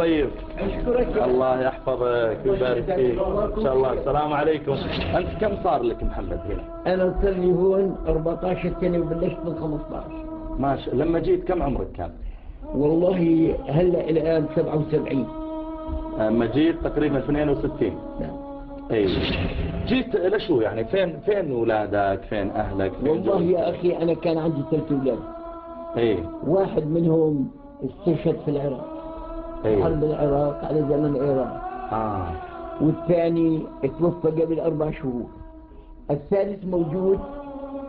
طيب. أشكرك الله يحفظك ويبارك فيك. إن شاء الله. السلام عليكم. أنت كم صار لك محمد هنا؟ أنا صار لي هون 14 سنة وبلشت من 15 ماشي لما جيت كم عمرك كان؟ والله هلأ الآن 77 لما جيت تقريبا 62 نعم. اي جيت لشو يعني؟ فين فين اولادك فين أهلك؟ فين والله يا أخي أنا كان عندي ثلاث أولاد. أي. واحد منهم استشهد في العراق. أيه. حرب العراق على زمن إيران آه. والثاني توفى قبل أربع شهور. الثالث موجود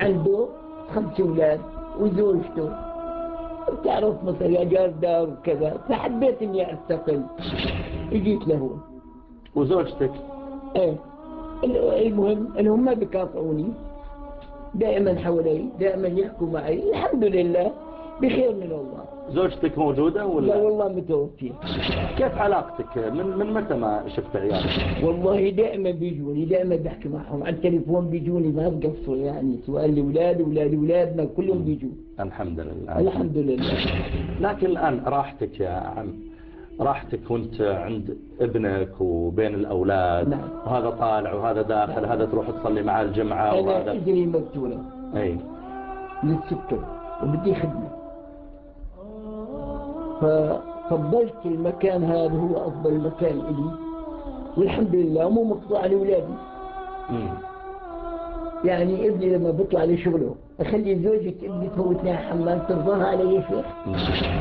عنده خمس أولاد وزوجته. بتعرف مصر يا جار دار وكذا فحبيت إني أستقل. اجيت له. وزوجتك؟ إيه. المهم انهم ما بيقاطعوني. دائما حوالي دائما يحكوا معي. الحمد لله. بخير من الله. زوجتك موجودة ولا؟ لا والله متوفية. كيف علاقتك؟ من من متى ما شفت عيالك؟ والله دائما بيجوني دائما بحكي معهم. على التليفون بيجوني ما بقصوا يعني. سؤال أولاد أولاد أولادنا كلهم بيجوا. الحمد لله. الحمد لله. لكن الآن راحتك يا عم. راحتك وانت عند ابنك وبين الأولاد. نعم. وهذا طالع وهذا داخل نعم. هذا تروح تصلي مع الجمعة أنا وهذا. اجري مقتولة. أي. للسكر وبدي خدمة. ففضلت المكان هذا هو أفضل مكان إلي. والحمد لله مو مقطوع لأولادي يعني ابني لما بيطلع لشغله أخلي زوجة ابني تفوتني على الحمام ترضاها علي يا شيخ.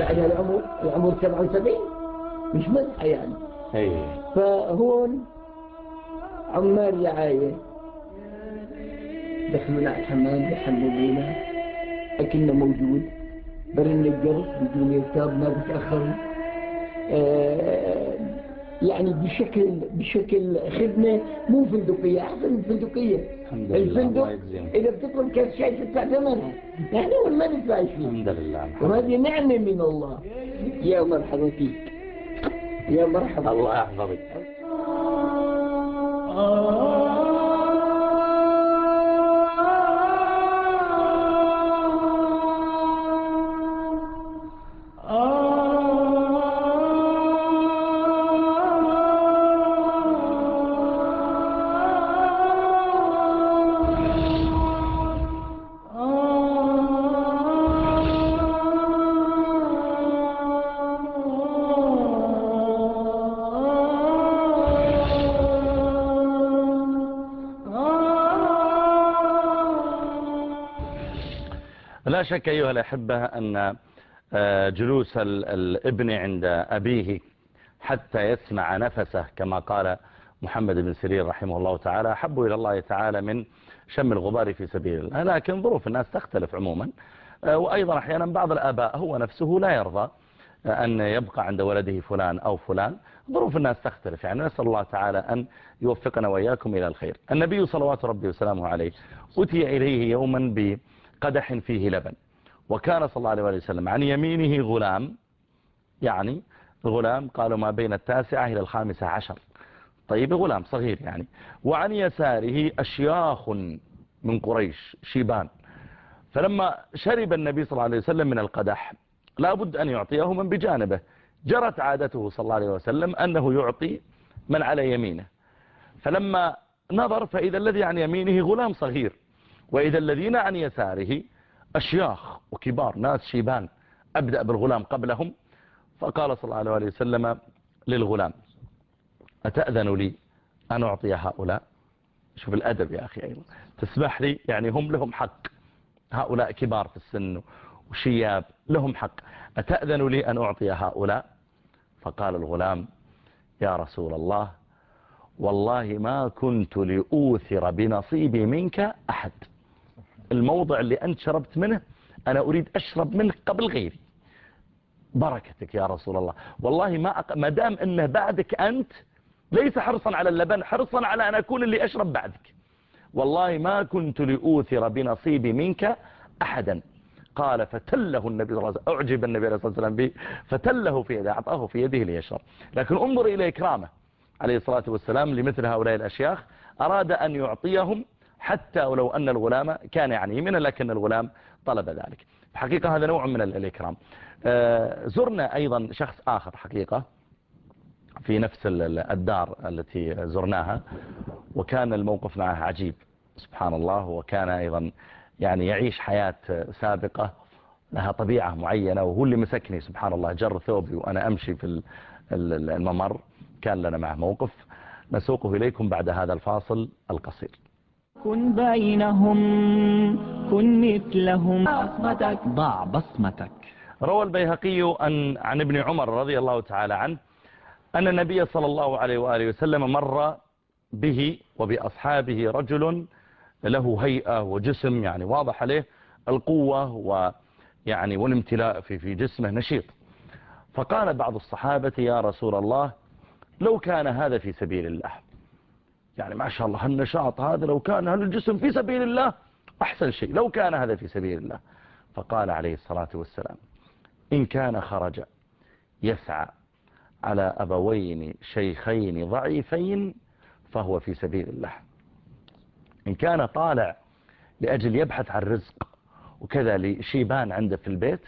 بعد العمر العمر 77 مش مزحة يعني. فهون عمال رعاية. دخلوا على الحمام بيحملوا لينا أكلنا موجود. برن الجرس بدون يرتاب ما بتأخر. آه يعني بشكل بشكل خدمة مو فندقية أحسن من فندقية. الفندق إذا بتطلب كاس شاي تدفع ثمنها نحن هون ما ندفع شيء. الحمد لله وهذه نعمة من الله. يا مرحبا فيك. يا مرحبا. الله يحفظك. لا شك أيها الأحبة أن آه، جلوس الابن عند أبيه حتى يسمع نفسه كما قال محمد بن سيرين رحمه الله تعالى حبوا إلى الله تعالى من شم الغبار في سبيل الله. لكن ظروف الناس تختلف عموما. آه، وأيضا أحيانا بعض الآباء هو نفسه لا يرضى آه، أن يبقى عند ولده فلان أو فلان. ظروف الناس تختلف يعني نسأل الله تعالى أن يوفقنا وإياكم إلى الخير. النبي صلوات ربي وسلامه عليه أتي إليه يوما بقدح فيه لبن. وكان صلى الله عليه وسلم عن يمينه غلام. يعني الغلام قالوا ما بين التاسعة إلى الخامسة عشر. طيب غلام صغير يعني. وعن يساره أشياخ من قريش شيبان. فلما شرب النبي صلى الله عليه وسلم من القدح لا بد أن يعطيه من بجانبه. جرت عادته صلى الله عليه وسلم أنه يعطي من على يمينه. فلما نظر فإذا الذي عن يمينه غلام صغير. وإذا الذين عن يساره أشياخ وكبار ناس شيبان أبدأ بالغلام قبلهم فقال صلى الله عليه وسلم للغلام أتأذن لي أن أعطي هؤلاء؟ شوف الأدب يا أخي أيضا. تسمح لي؟ يعني هم لهم حق. هؤلاء كبار في السن وشياب لهم حق. أتأذن لي أن أعطي هؤلاء؟ فقال الغلام يا رسول الله والله ما كنت لأوثر بنصيبي منك أحد. الموضع اللي أنت شربت منه أنا أريد أشرب منه قبل غيري. بركتك يا رسول الله. والله ما أق... ما دام أنه بعدك أنت ليس حرصا على اللبن حرصا على أن أكون اللي أشرب بعدك. والله ما كنت لأوثر بنصيبي منك أحدا. قال فتله النبي صلى الله عليه وسلم أعجب النبي صلى الله عليه وسلم به فتله في يده أعطاه في يده ليشرب. لكن انظر إلى إكرامه عليه الصلاة والسلام لمثل هؤلاء الأشياخ أراد أن يعطيهم حتى ولو أن الغلام كان يعني يمينا لكن الغلام طلب ذلك. حقيقة هذا نوع من الإكرام. آه، زرنا أيضا شخص آخر حقيقة في نفس الدار التي زرناها وكان الموقف معه عجيب سبحان الله وكان أيضا يعني يعيش حياة سابقة لها طبيعة معينة وهو اللي مسكني سبحان الله جر ثوبي وأنا أمشي في الممر كان لنا معه موقف. نسوقه إليكم بعد هذا الفاصل القصير. كن بينهم كن مثلهم. بصمتك. ضع بصمتك. روى البيهقي أن عن ابن عمر رضي الله تعالى عنه أن النبي صلى الله عليه وآله وسلم مر به وبأصحابه رجل له هيئة وجسم يعني واضح عليه القوة ويعني والامتلاء في في جسمه نشيط. فقال بعض الصحابة يا رسول الله لو كان هذا في سبيل الله يعني ما شاء الله النشاط هذا لو كان هذا الجسم في سبيل الله أحسن شيء لو كان هذا في سبيل الله. فقال عليه الصلاة والسلام إن كان خرج يسعى على أبوين شيخين ضعيفين فهو في سبيل الله. إن كان طالع لأجل يبحث عن رزق وكذا لشيبان عنده في البيت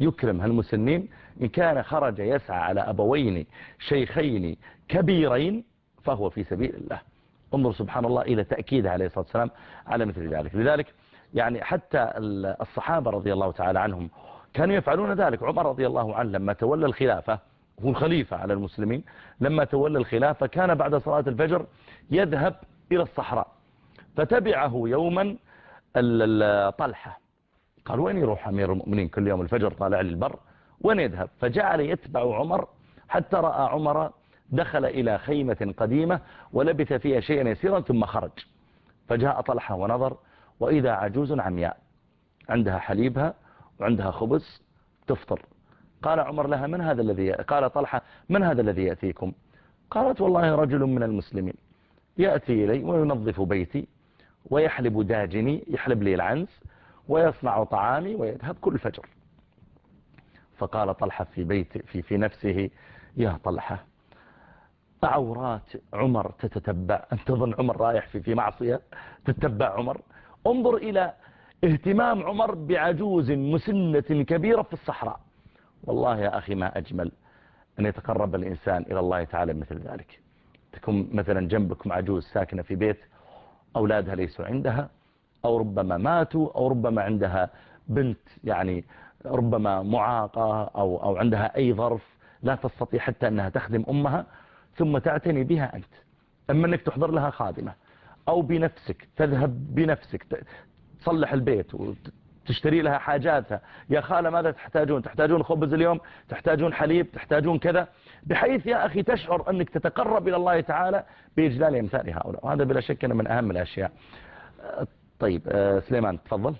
يكرم هالمسنين. إن كان خرج يسعى على أبوين شيخين كبيرين فهو في سبيل الله. انظر سبحان الله إلى تأكيد عليه الصلاة والسلام على مثل ذلك. لذلك يعني حتى الصحابة رضي الله تعالى عنهم كانوا يفعلون ذلك. عمر رضي الله عنه لما تولى الخلافة هو الخليفة على المسلمين لما تولى الخلافة كان بعد صلاة الفجر يذهب إلى الصحراء فتبعه يوما طلحة. قال وين يروح أمير المؤمنين كل يوم الفجر طالع للبر؟ وين يذهب؟ فجعل يتبع عمر حتى رأى عمر دخل إلى خيمة قديمة ولبث فيها شيئا يسيرا ثم خرج. فجاء طلحة ونظر وإذا عجوز عمياء عندها حليبها وعندها خبز تفطر. قال عمر لها من هذا الذي قال طلحة من هذا الذي يأتيكم؟ قالت والله رجل من المسلمين. يأتي إلي وينظف بيتي ويحلب داجني يحلب لي العنز ويصنع طعامي ويذهب كل فجر فقال طلحة في بيت في في نفسه يا طلحة عورات عمر تتتبع. أن تظن عمر رايح في في معصية؟ تتبع عمر؟ انظر إلى اهتمام عمر بعجوز مسنة كبيرة في الصحراء. والله يا أخي ما أجمل أن يتقرب الإنسان إلى الله تعالى مثل ذلك. تكون مثلا جنبكم عجوز ساكنة في بيت أولادها ليسوا عندها أو ربما ماتوا أو ربما عندها بنت يعني ربما معاقة أو, أو عندها أي ظرف لا تستطيع حتى أنها تخدم أمها. ثم تعتني بها أنت. أما أنك تحضر لها خادمة أو بنفسك تذهب بنفسك تصلح البيت وتشتري لها حاجاتها. يا خالة ماذا تحتاجون؟ تحتاجون خبز اليوم؟ تحتاجون حليب؟ تحتاجون كذا؟ بحيث يا أخي تشعر أنك تتقرب إلى الله تعالى بإجلال أمثال هؤلاء. وهذا بلا شك من أهم الأشياء. طيب آه، سليمان تفضل.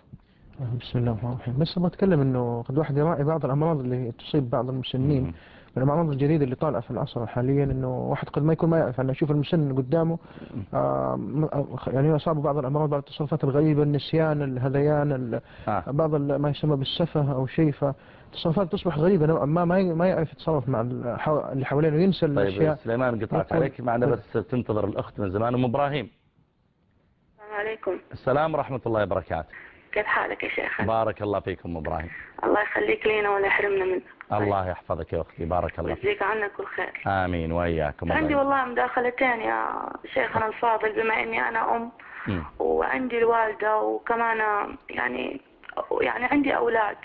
بسم الله الرحمن الرحيم. بس أبغى أتكلم إنه قد واحد يراعي بعض الأمراض اللي تصيب بعض المسنين. من الأمراض الجديدة اللي طالعة في العصر حاليا إنه واحد قد ما يكون ما يعرف انه يشوف المسن قدامه آه يعني اصابه بعض الأمراض بعض التصرفات الغريبة النسيان الهذيان آه. بعض ما يسمى بالسفه أو شيء. فتصرفات تصبح غريبة نوعا ما ما يعرف يتصرف مع اللي حوالينه ينسى طيب الأشياء. طيب سليمان قطعت عليك. معنا بس تنتظر الأخت من زمان أم إبراهيم. السلام عليكم. السلام ورحمة الله وبركاته. كيف حالك يا شيخ بارك الله فيكم إبراهيم. الله يخليك لينا ولا يحرمنا منك. الله يحفظك يا أختي بارك الله فيك. عنك كل خير. آمين وإياكم عندي والله مداخلتين يا شيخنا الفاضل بما إني أنا أم م. وعندي الوالدة وكمان يعني يعني عندي أولاد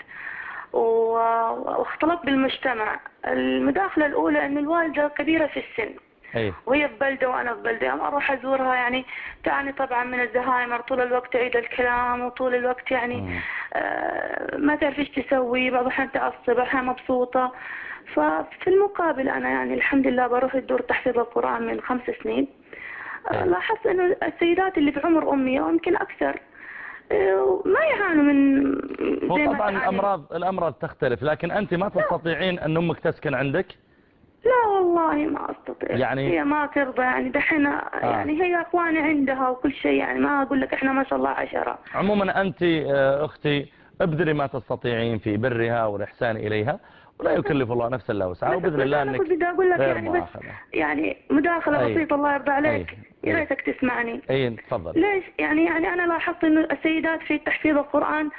واختلط بالمجتمع. المداخلة الأولى إن الوالدة كبيرة في السن. أيه. وهي في بلدة وأنا في بلدة يوم أروح أزورها يعني تعاني طبعا من الزهايمر طول الوقت تعيد الكلام وطول الوقت يعني آه ما تعرف إيش تسوي بعض الأحيان تعصب أحيانا مبسوطة. ففي المقابل أنا يعني الحمد لله بروح الدور تحفيظ القرآن من خمس سنين. آه لاحظت إنه السيدات اللي في عمر أمي ويمكن أكثر آه، ما يعانوا من هو طبعا الأمراض الأمراض تختلف لكن أنت ما تستطيعين أن أمك تسكن عندك؟ لا والله ما أستطيع. يعني هي ما ترضى يعني دحين آه. يعني هي أخواني عندها وكل شيء يعني ما أقول لك إحنا ما شاء الله عشرة. عموما أنت آه، أختي ابذلي ما تستطيعين في برها والإحسان إليها ولا يكلف الله نفسا إلا وسعها وبإذن الله أنك بدي أقول لك يعني بس يعني مداخلة أي. بسيطة الله يرضى عليك. يا ريتك تسمعني. أي تفضل. ليش؟ يعني يعني أنا لاحظت إنه السيدات في تحفيظ القرآن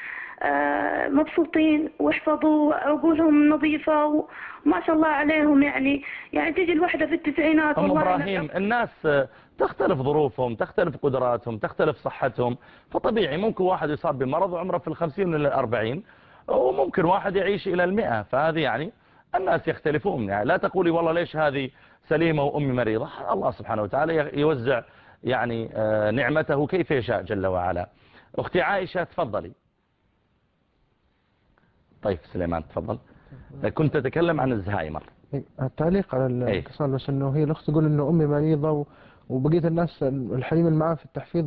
مبسوطين ويحفظوا عقولهم نظيفة وما شاء الله عليهم يعني. يعني تجي الوحدة في التسعينات أم إبراهيم الناس تختلف ظروفهم تختلف قدراتهم تختلف صحتهم. فطبيعي ممكن واحد يصاب بمرض وعمره في الخمسين إلى الأربعين وممكن واحد يعيش إلى المئة. فهذه يعني الناس يختلفون. يعني لا تقولي والله ليش هذه سليمة وأمي مريضة. الله سبحانه وتعالى يوزع يعني آه، نعمته كيف يشاء جل وعلا. أختي عائشة تفضلي. طيب سليمان تفضل. كنت تتكلم عن الزهايمر. التعليق على الاتصال بس إنه هي الأخت تقول إنه أمي مريضة وبقية الناس الحريم اللي معاه في التحفيظ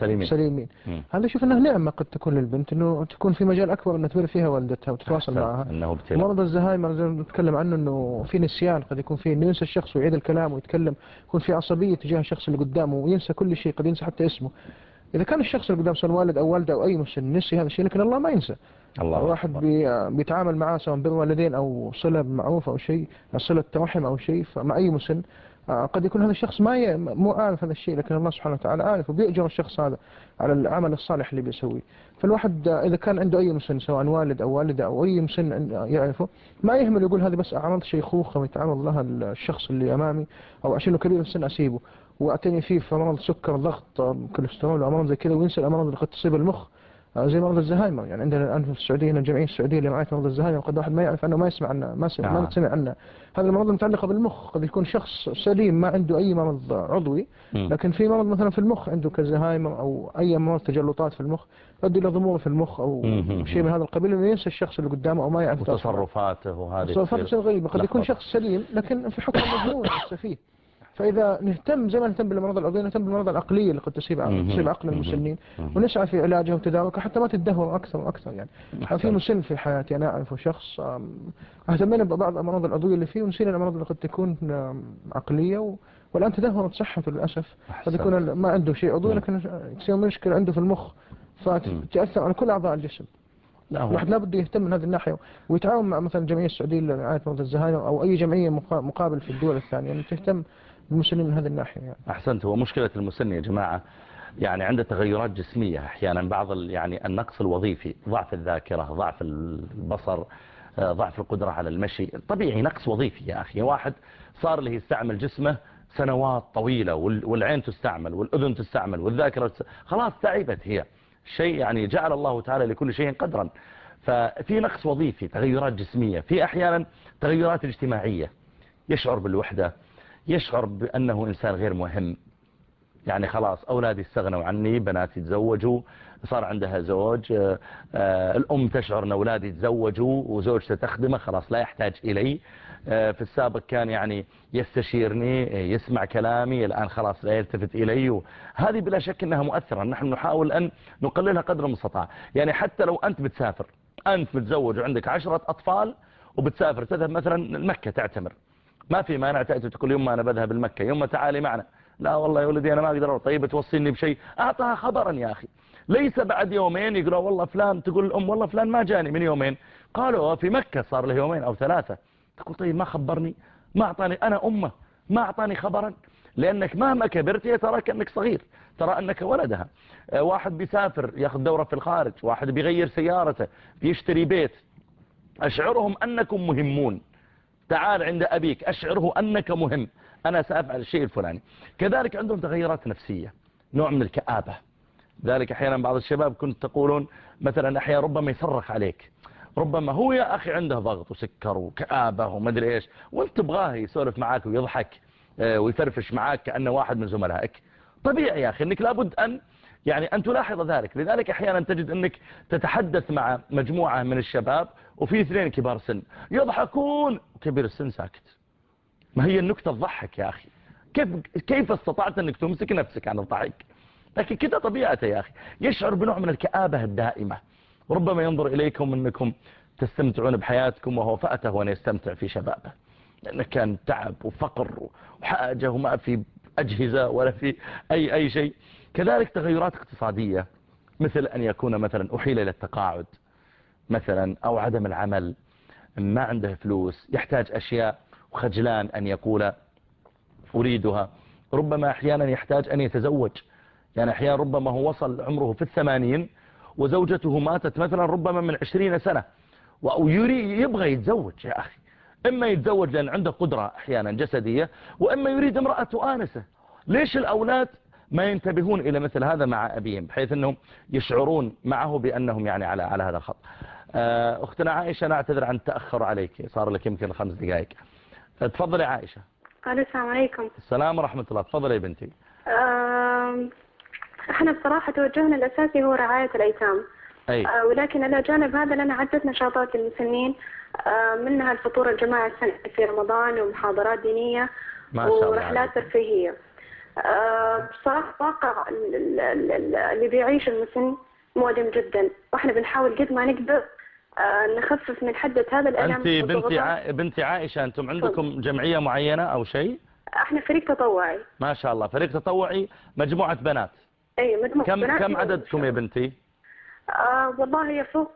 سليمين, سليمين. هذا شوف انه نعمة قد تكون للبنت إنه تكون في مجال أكبر إنها تبر فيها والدتها وتتواصل معها. إنه ابتلاء مرض الزهايمر زي ما نتكلم عنه إنه في نسيان قد يكون في انه ينسى الشخص ويعيد الكلام ويتكلم يكون في عصبية تجاه الشخص اللي قدامه وينسى كل شيء قد ينسى حتى اسمه. إذا كان الشخص اللي قدام سواء والد أو والدة أو أي مسلم نسي هذا الشيء لكن الله ما ينسى. الله واحد بي بيتعامل معاه سواء بالوالدين أو صلة معروف أو شيء صلة رحم أو شيء فمع أي مسلم آه، قد يكون هذا الشخص ما ي... مو عارف هذا الشيء لكن الله سبحانه وتعالى عارف وبيأجر الشخص هذا على العمل الصالح اللي بيسويه. فالواحد إذا كان عنده أي مسن سواء والد أو والدة أو أي مسن يعرفه ما يهمل يقول هذه بس أعراض شيخوخة ويتعرض لها الشخص اللي أمامي أو عشانه كبير السن أسيبه. واعتني فيه في امراض سكر ضغط كوليسترول وامراض زي كذا وينسى الأمراض اللي قد تصيب المخ آه، زي مرض الزهايمر. يعني عندنا الآن في السعودية هنا الجمعية السعودية لرعاية مرض الزهايمر قد واحد ما يعرف عنه ما يسمع عنه ما سمع, ما سمع عنه. هذا المرض متعلقة بالمخ قد يكون شخص سليم ما عنده أي مرض عضوي لكن في مرض مثلا في المخ عنده كالزهايمر أو أي مرض تجلطات في المخ يؤدي إلى ضمور في المخ أو شيء من هذا القبيل إنه ينسى الشخص اللي قدامه أو ما يعرف تصرفاته وهذه تصرفاته غريبة قد يكون شخص سليم لكن في حكم مجنون سفيه فإذا نهتم زي ما نهتم بالمرض العضوية نهتم بالمرض العقلية اللي قد تصيب تصيب عقل المسنين ونسعى في علاجها وتداولها حتى ما تدهور أكثر وأكثر يعني. في مسن في حياتي أنا أعرف شخص اهتمينا ببعض الأمراض العضوية اللي فيه ونسينا الأمراض اللي قد تكون عقلية والآن تدهورت صحته للأسف. قد يكون ما عنده شيء عضوي لكن تصير مشكلة عنده في المخ فتأثر على كل أعضاء الجسم. الواحد لابد يهتم من هذه الناحية ويتعاون مع مثلا الجمعية السعودية لرعاية مرضى الزهايمر أو أي جمعية مقابل في الدول الثانية يعني تهتم المسن من هذه الناحية يعني. أحسنت. هو مشكلة المسن يا جماعة يعني عنده تغيرات جسمية أحيانا بعض يعني النقص الوظيفي ضعف الذاكرة ضعف البصر آه، ضعف القدرة على المشي طبيعي نقص وظيفي يا أخي. واحد صار له يستعمل جسمه سنوات طويلة والعين تستعمل والأذن تستعمل والذاكرة تستعمل خلاص تعبت هي. شيء يعني جعل الله تعالى لكل شيء قدرا. ففي نقص وظيفي تغيرات جسمية في أحيانا تغيرات اجتماعية. يشعر بالوحدة يشعر بأنه إنسان غير مهم. يعني خلاص أولادي استغنوا عني بناتي تزوجوا صار عندها زوج آه، آه، الأم تشعر أن أولادي تزوجوا وزوجته تخدمه خلاص لا يحتاج إلي. آه، في السابق كان يعني يستشيرني يسمع كلامي الآن خلاص لا يلتفت إلي. هذه بلا شك أنها مؤثرة. نحن نحاول أن نقللها قدر المستطاع. يعني حتى لو أنت بتسافر أنت متزوج وعندك عشرة أطفال وبتسافر تذهب مثلا مكة تعتمر. ما في مانع تأتي تقول يوم ما أنا بذهب المكة يوم تعالي معنا. لا والله يا ولدي أنا ما أقدر طيب توصيني بشيء؟ أعطها خبرا يا أخي. ليس بعد يومين يقولوا والله فلان تقول الأم والله فلان ما جاني من يومين. قالوا في مكة صار له يومين أو ثلاثة. تقول طيب ما خبرني؟ ما أعطاني أنا أمه. ما أعطاني خبرا. لأنك مهما كبرت تراك أنك صغير. ترى أنك ولدها. آه، واحد بيسافر يأخذ دورة في الخارج. واحد بيغير سيارته بيشتري بيت. أشعرهم أنكم مهمون. تعال عند أبيك أشعره أنك مهم. أنا سأفعل الشيء الفلاني. كذلك عندهم تغيرات نفسية نوع من الكآبة. ذلك أحيانا بعض الشباب كنت تقولون مثلا أحيانا ربما يصرخ عليك. ربما هو يا أخي عنده ضغط وسكر وكآبة ومدري إيش. وأنت تبغاه يسولف معاك ويضحك آه، ويفرفش معاك كأنه واحد من زملائك. طبيعي يا أخي أنك لابد أن يعني أن تلاحظ ذلك. لذلك أحيانا تجد أنك تتحدث مع مجموعة من الشباب وفي اثنين كبار سن. يضحكون. كبير السن ساكت. ما هي النكتة تضحك يا أخي. كيف, كيف استطعت أنك تمسك نفسك عن الضحك؟ لكن كده طبيعته يا أخي. يشعر بنوع من الكآبة الدائمة. ربما ينظر إليكم أنكم تستمتعون بحياتكم وهو فأته وأن يستمتع في شبابه. لأنه كان تعب وفقر وحاجة وما في أجهزة ولا في أي, أي شيء. كذلك تغيرات اقتصادية. مثل أن يكون مثلا أحيل إلى التقاعد. مثلا أو عدم العمل ما عنده فلوس يحتاج أشياء وخجلان أن يقول أريدها. ربما أحيانا يحتاج أن يتزوج. يعني أحيانا ربما هو وصل عمره في الثمانين وزوجته ماتت مثلا ربما من عشرين سنة ويري يبغى يتزوج يا أخي. إما يتزوج لأن عنده قدرة أحيانا جسدية وإما يريد امرأة تؤانسه ليش الأولاد ما ينتبهون إلى مثل هذا مع أبيهم؟ بحيث أنهم يشعرون معه بأنهم يعني على على هذا الخط. آه، أختنا عائشة نعتذر عن التأخر عليك صار لك يمكن خمس دقائق. تفضلي عائشة. السلام عليكم. السلام ورحمة الله. تفضلي يا بنتي. إحنا بصراحة توجهنا الأساسي هو رعاية الأيتام. أي. آه ولكن إلى جانب هذا لنا عدة نشاطات للمسنين. آه منها الفطور الجماعي السنة في رمضان ومحاضرات دينية ما شاء الله. ورحلات ترفيهية. آه بصراحة واقع اللي بيعيش المسن مؤلم جدا. وإحنا بنحاول قد ما نقدر آه، نخفف من حدة هذا الألم أنت بنتي, ع... بنتي عائشة أنتم عندكم جمعية معينة أو شيء؟ إحنا فريق تطوعي. ما شاء الله فريق تطوعي مجموعة بنات. اي مجموعة كم بنات كم عددكم يا بنتي؟ آه والله هي فوق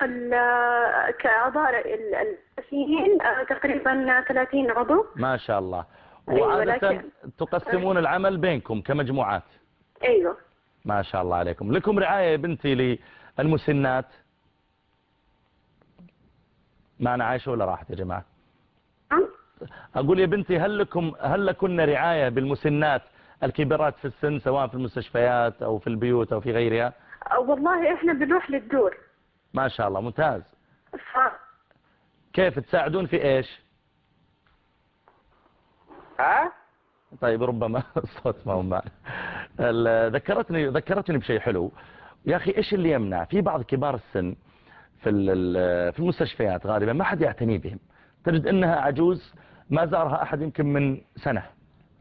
كأعضاء الأساسيين آه تقريبا 30 عضو. ما شاء الله. وعادة أيوة تقسمون العمل بينكم كمجموعات. أيوه. ما شاء الله عليكم. لكم رعاية يا بنتي للمسنات. معنا عايشة ولا راحت يا جماعة؟ أقول يا بنتي هل لكم هل لكن رعاية بالمسنات الكبيرات في السن سواء في المستشفيات أو في البيوت أو في غيرها؟ والله إحنا بنروح للدور. ما شاء الله ممتاز. ف... كيف تساعدون في إيش؟ ها؟ طيب ربما الصوت ما هو معنا ذكرتني ذكرتني بشيء حلو. يا أخي إيش اللي يمنع؟ في بعض كبار السن في في المستشفيات غالبا ما حد يعتني بهم. تجد إنها عجوز ما زارها أحد يمكن من سنة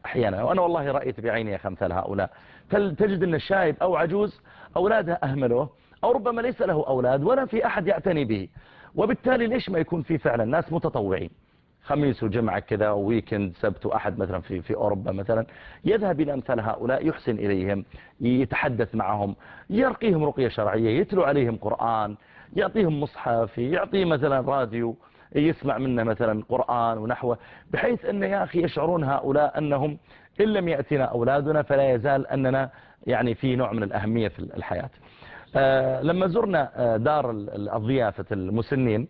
أحيانا. وأنا والله رأيت بعيني يا أمثال هؤلاء. تجد إن الشايب أو عجوز أولادها أهملوه أو ربما ليس له أولاد ولا في أحد يعتني به. وبالتالي ليش ما يكون في فعلا؟ ناس متطوعين. خميس وجمعة كذا وويكند سبت وأحد مثلا في في أوروبا مثلا. يذهب إلى أمثال هؤلاء يحسن إليهم يتحدث معهم يرقيهم رقية شرعية يتلو عليهم قرآن يعطيهم مصحف يعطيه مثلا راديو يسمع منه مثلا قرآن ونحوه بحيث أن يا أخي يشعرون هؤلاء أنهم إن لم يأتنا أولادنا فلا يزال أننا يعني في نوع من الأهمية في الحياة. آه، لما زرنا آه، دار الضيافة المسنين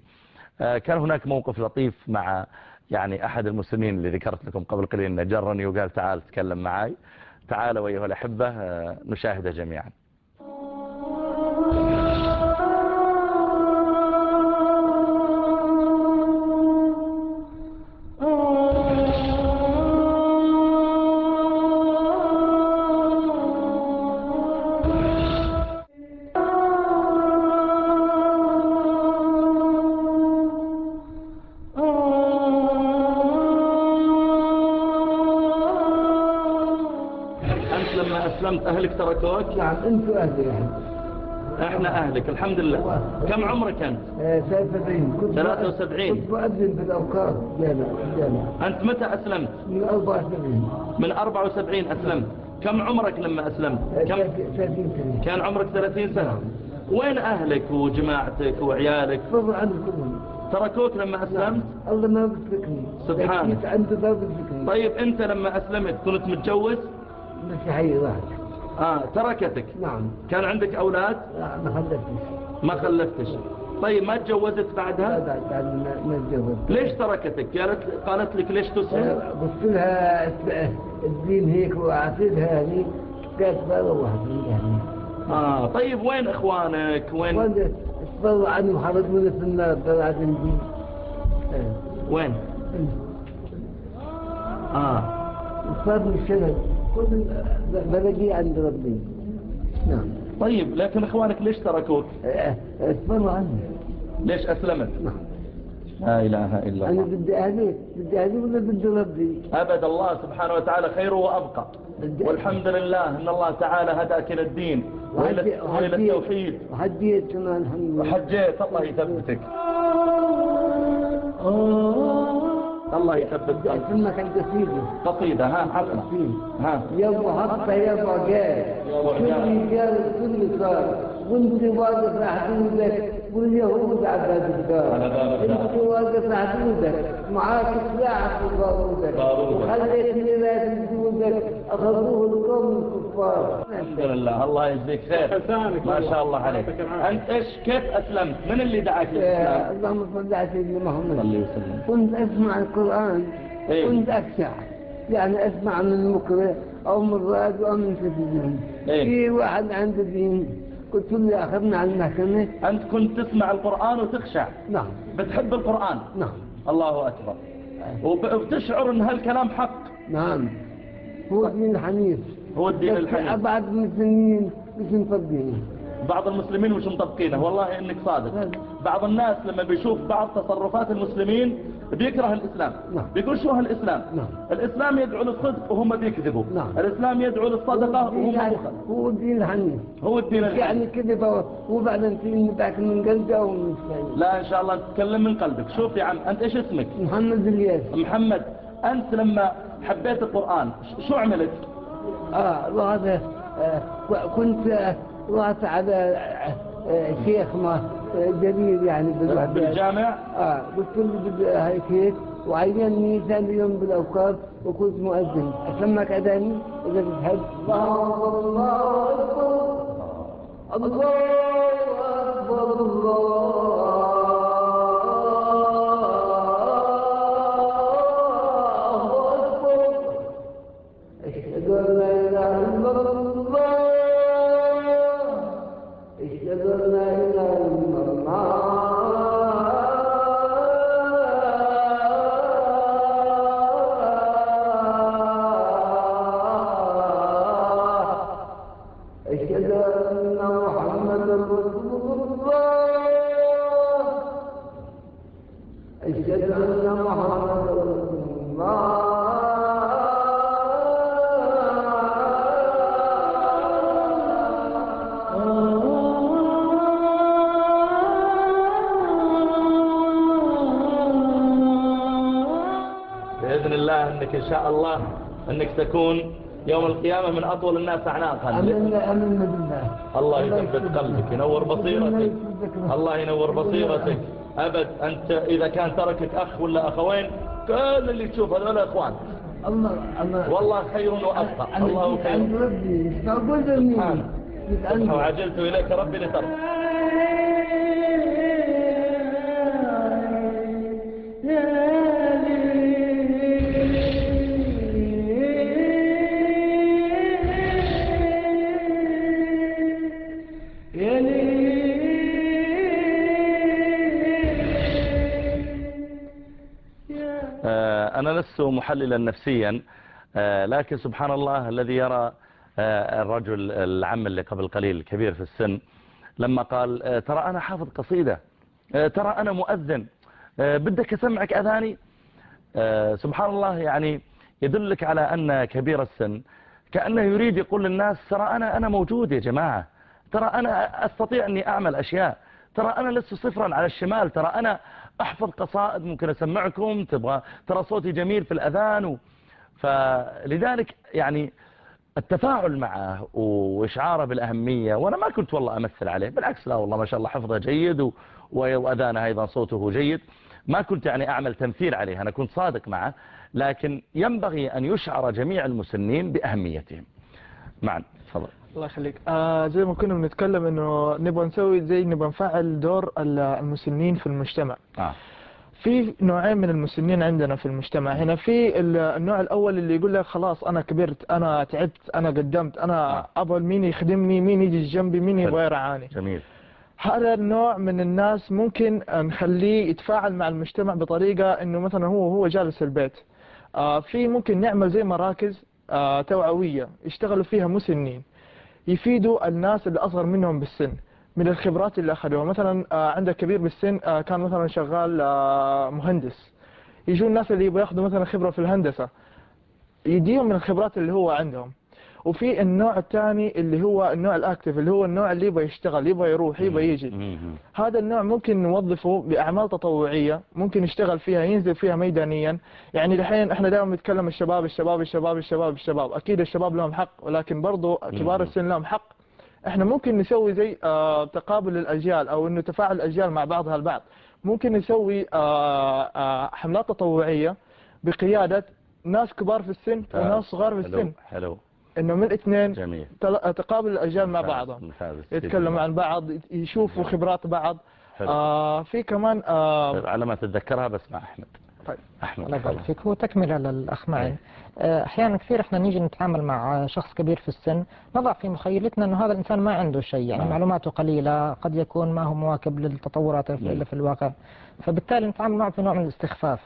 آه، كان هناك موقف لطيف مع يعني أحد المسلمين اللي ذكرت لكم قبل قليل جرني وقال تعال تكلم معي تعالوا أيها الأحبة نشاهده جميعا. تركوك نعم أنت أهلي يعني إحنا أهلك الحمد لله. كم عمرك أنت؟ 73 73 كنت مؤذن. في الاوقاف جامعة أنت متى أسلمت؟ من 74 من 74 أسلمت. كم عمرك لما أسلمت؟ كم؟ 30 سنة. كان عمرك 30 سنة. وين أهلك وجماعتك وعيالك؟ عنه كلهم. تركوك لما أسلمت؟ الله ما بتركني سبحان عنده باب طيب أنت لما أسلمت كنت متجوز؟ مسيحية واحد آه تركتك. نعم. كان عندك أولاد؟ لا ما خلفتش. ما خلفتش. طيب ما تجوزت بعدها؟ لا بعد ما تجوزت. ليش تركتك؟ قالت قالت لك ليش تسلم آه، قلت لها الدين هيك وأعطيتها يعني قالت بقى واحد من يعني. آه طيب وين إخوانك؟ وين وين؟ تفضل عني وحرقوني في النار طلعت الدين وين؟ آه. صار من كل بلدي عند ربي؟ نعم. طيب لكن إخوانك ليش تركوك؟ اسمعوا عني. ليش أسلمت؟ نعم. لا إله إلا الله. أنا بدي أهلي بدي أهلي ولا بدي ربي؟ أبد الله سبحانه وتعالى خير وأبقى. والحمد لله إن الله تعالى هداك إلى الدين وإلى التوحيد. وحجيت كمان الحمد لله. وحجيت الله يثبتك. الله يثبت اسمك قصيدة قصيدة ها عطنا ها. يا حتى يا جاي كل رجال كل صار وانت واقف راح تنزل واليهود عباد الدار انت واقف راح تنزل معاك سلاح في بارودك وخليت ميلاد جودك. أخذوه القوم الكفار. الحمد لله. الله يجزيك خير. ما شاء الله عليك. أنت إيش؟ كيف أسلمت؟ من اللي دعاك للإسلام؟ اللهم صل على سيدنا محمد. صلى الله عليه وسلم. كنت أسمع القرآن. إيه؟ كنت أخشع. يعني أسمع من مقرئ أو من راديو أو من تلفزيون إيه؟ في واحد عنده دين. قلت له أخذنا على المحكمة. أنت كنت تسمع القرآن وتخشع. نعم. بتحب القرآن. نعم. الله أكبر. وبتشعر أن هالكلام حق. نعم. هو الدين الحنيف. هو الدين الحنيف. بعض المسلمين مش مطبقينه. بعض المسلمين مش مطبقينه. والله إنك صادق. بعض الناس لما بيشوف بعض تصرفات المسلمين بيكره الإسلام نعم. بيقول شو هالإسلام؟ نعم. الإسلام يدعو للصدق وهم بيكذبوا. نعم. الإسلام يدعو للصدقة وهم بخل هو الدين الحنيف هو الدين الحنيف يعني كذب وبعدين ذاك من قلبي أو من لا إن شاء الله تتكلم من قلبك. شوف يا عم أنت إيش اسمك؟ محمد الياس. محمد أنت لما حبيت القرآن شو عملت؟ آه وهذا آه كنت رحت على آه شيخ ما جميل يعني بالجامع؟ آه قلت له هيك هيك وعينني ثاني يوم بالأوقاف وكنت مؤذن. اسمك اذاني إذا بتحب. الله أكبر. الله أكبر. الله إلا الله تكون يوم القيامة من أطول الناس أعناقا الله يثبت قلبك ينور بصيرتك. الله ينور بصيرتك. أبد أنت إذا كان تركك أخ ولا أخوين كل اللي تشوف هذول أخوان. الله الله والله خير وأبقى. الله خير. سبحانه وعجلت إليك ربي لترى لست محللا نفسيا. آه، لكن سبحان الله الذي يرى آه، الرجل العم اللي قبل قليل كبير في السن لما قال آه، ترى أنا حافظ قصيدة ترى أنا مؤذن بدك أسمعك أذاني؟ سبحان الله يعني يدلك على أن كبير السن كأنه يريد يقول للناس ترى أنا أنا موجود يا جماعة ترى أنا أستطيع أني أعمل أشياء ترى أنا لست صفرا على الشمال ترى أنا أحفظ قصائد ممكن أسمعكم تبغى ترى صوتي جميل في الأذان و... فلذلك يعني التفاعل معه وإشعاره بالأهمية وأنا ما كنت والله أمثل عليه بالعكس لا والله ما شاء الله حفظه جيد و... وأذانه أيضا صوته جيد. ما كنت يعني أعمل تمثيل عليه أنا كنت صادق معه لكن ينبغي أن يشعر جميع المسنين بأهميتهم. معا تفضل. الله يخليك. آه زي ما كنا بنتكلم إنه نبغى نسوي زي نبغى نفعل دور المسنين في المجتمع. آه. في نوعين من المسنين عندنا في المجتمع. هنا في النوع الأول اللي يقول لك خلاص أنا كبرت أنا تعبت أنا قدمت أنا آه. أبغى مين يخدمني مين يجي جنبي مين يبغى يرعاني جميل. هذا النوع من الناس ممكن نخليه يتفاعل مع المجتمع بطريقة إنه مثلا هو هو جالس في البيت. آه في ممكن نعمل زي مراكز آه توعوية يشتغلوا فيها مسنين. يفيدوا الناس اللي أصغر منهم بالسن من الخبرات اللي أخذوها. مثلا آه، عندك كبير بالسن آه، كان مثلا شغال آه، مهندس. يجوا الناس اللي يبغوا ياخذوا مثلا خبرة في الهندسة يديهم من الخبرات اللي هو عندهم. وفي النوع الثاني اللي هو النوع الأكتف اللي هو النوع اللي يبغى يشتغل يبغى يروح يبغى يجي. هذا النوع ممكن نوظفه بأعمال تطوعية ممكن يشتغل فيها ينزل فيها ميدانيا. يعني الحين إحنا دائما نتكلم الشباب الشباب الشباب الشباب الشباب. أكيد الشباب لهم حق ولكن برضه كبار السن لهم حق. إحنا ممكن نسوي زي آه تقابل الأجيال أو إنه تفاعل الأجيال مع بعضها البعض. ممكن نسوي آه آه حملات تطوعية بقيادة ناس كبار في السن وناس صغار في السن. حلو. إنه من اثنين جميل. تقابل الأجيال مع بعضهم يتكلموا عن بعض يشوفوا خبرات بعض. آه في كمان آه طيب، على ما تتذكرها بس مع أحمد. طيب. أحمد الله فيك هو تكملة للاخ معي آه، أحيانا كثير إحنا نيجي نتعامل مع شخص كبير في السن نضع في مخيلتنا إنه هذا الإنسان ما عنده شيء يعني آه. معلوماته قليلة قد يكون ما هو مواكب للتطورات اللي في الواقع. فبالتالي نتعامل معه في نوع من الاستخفاف.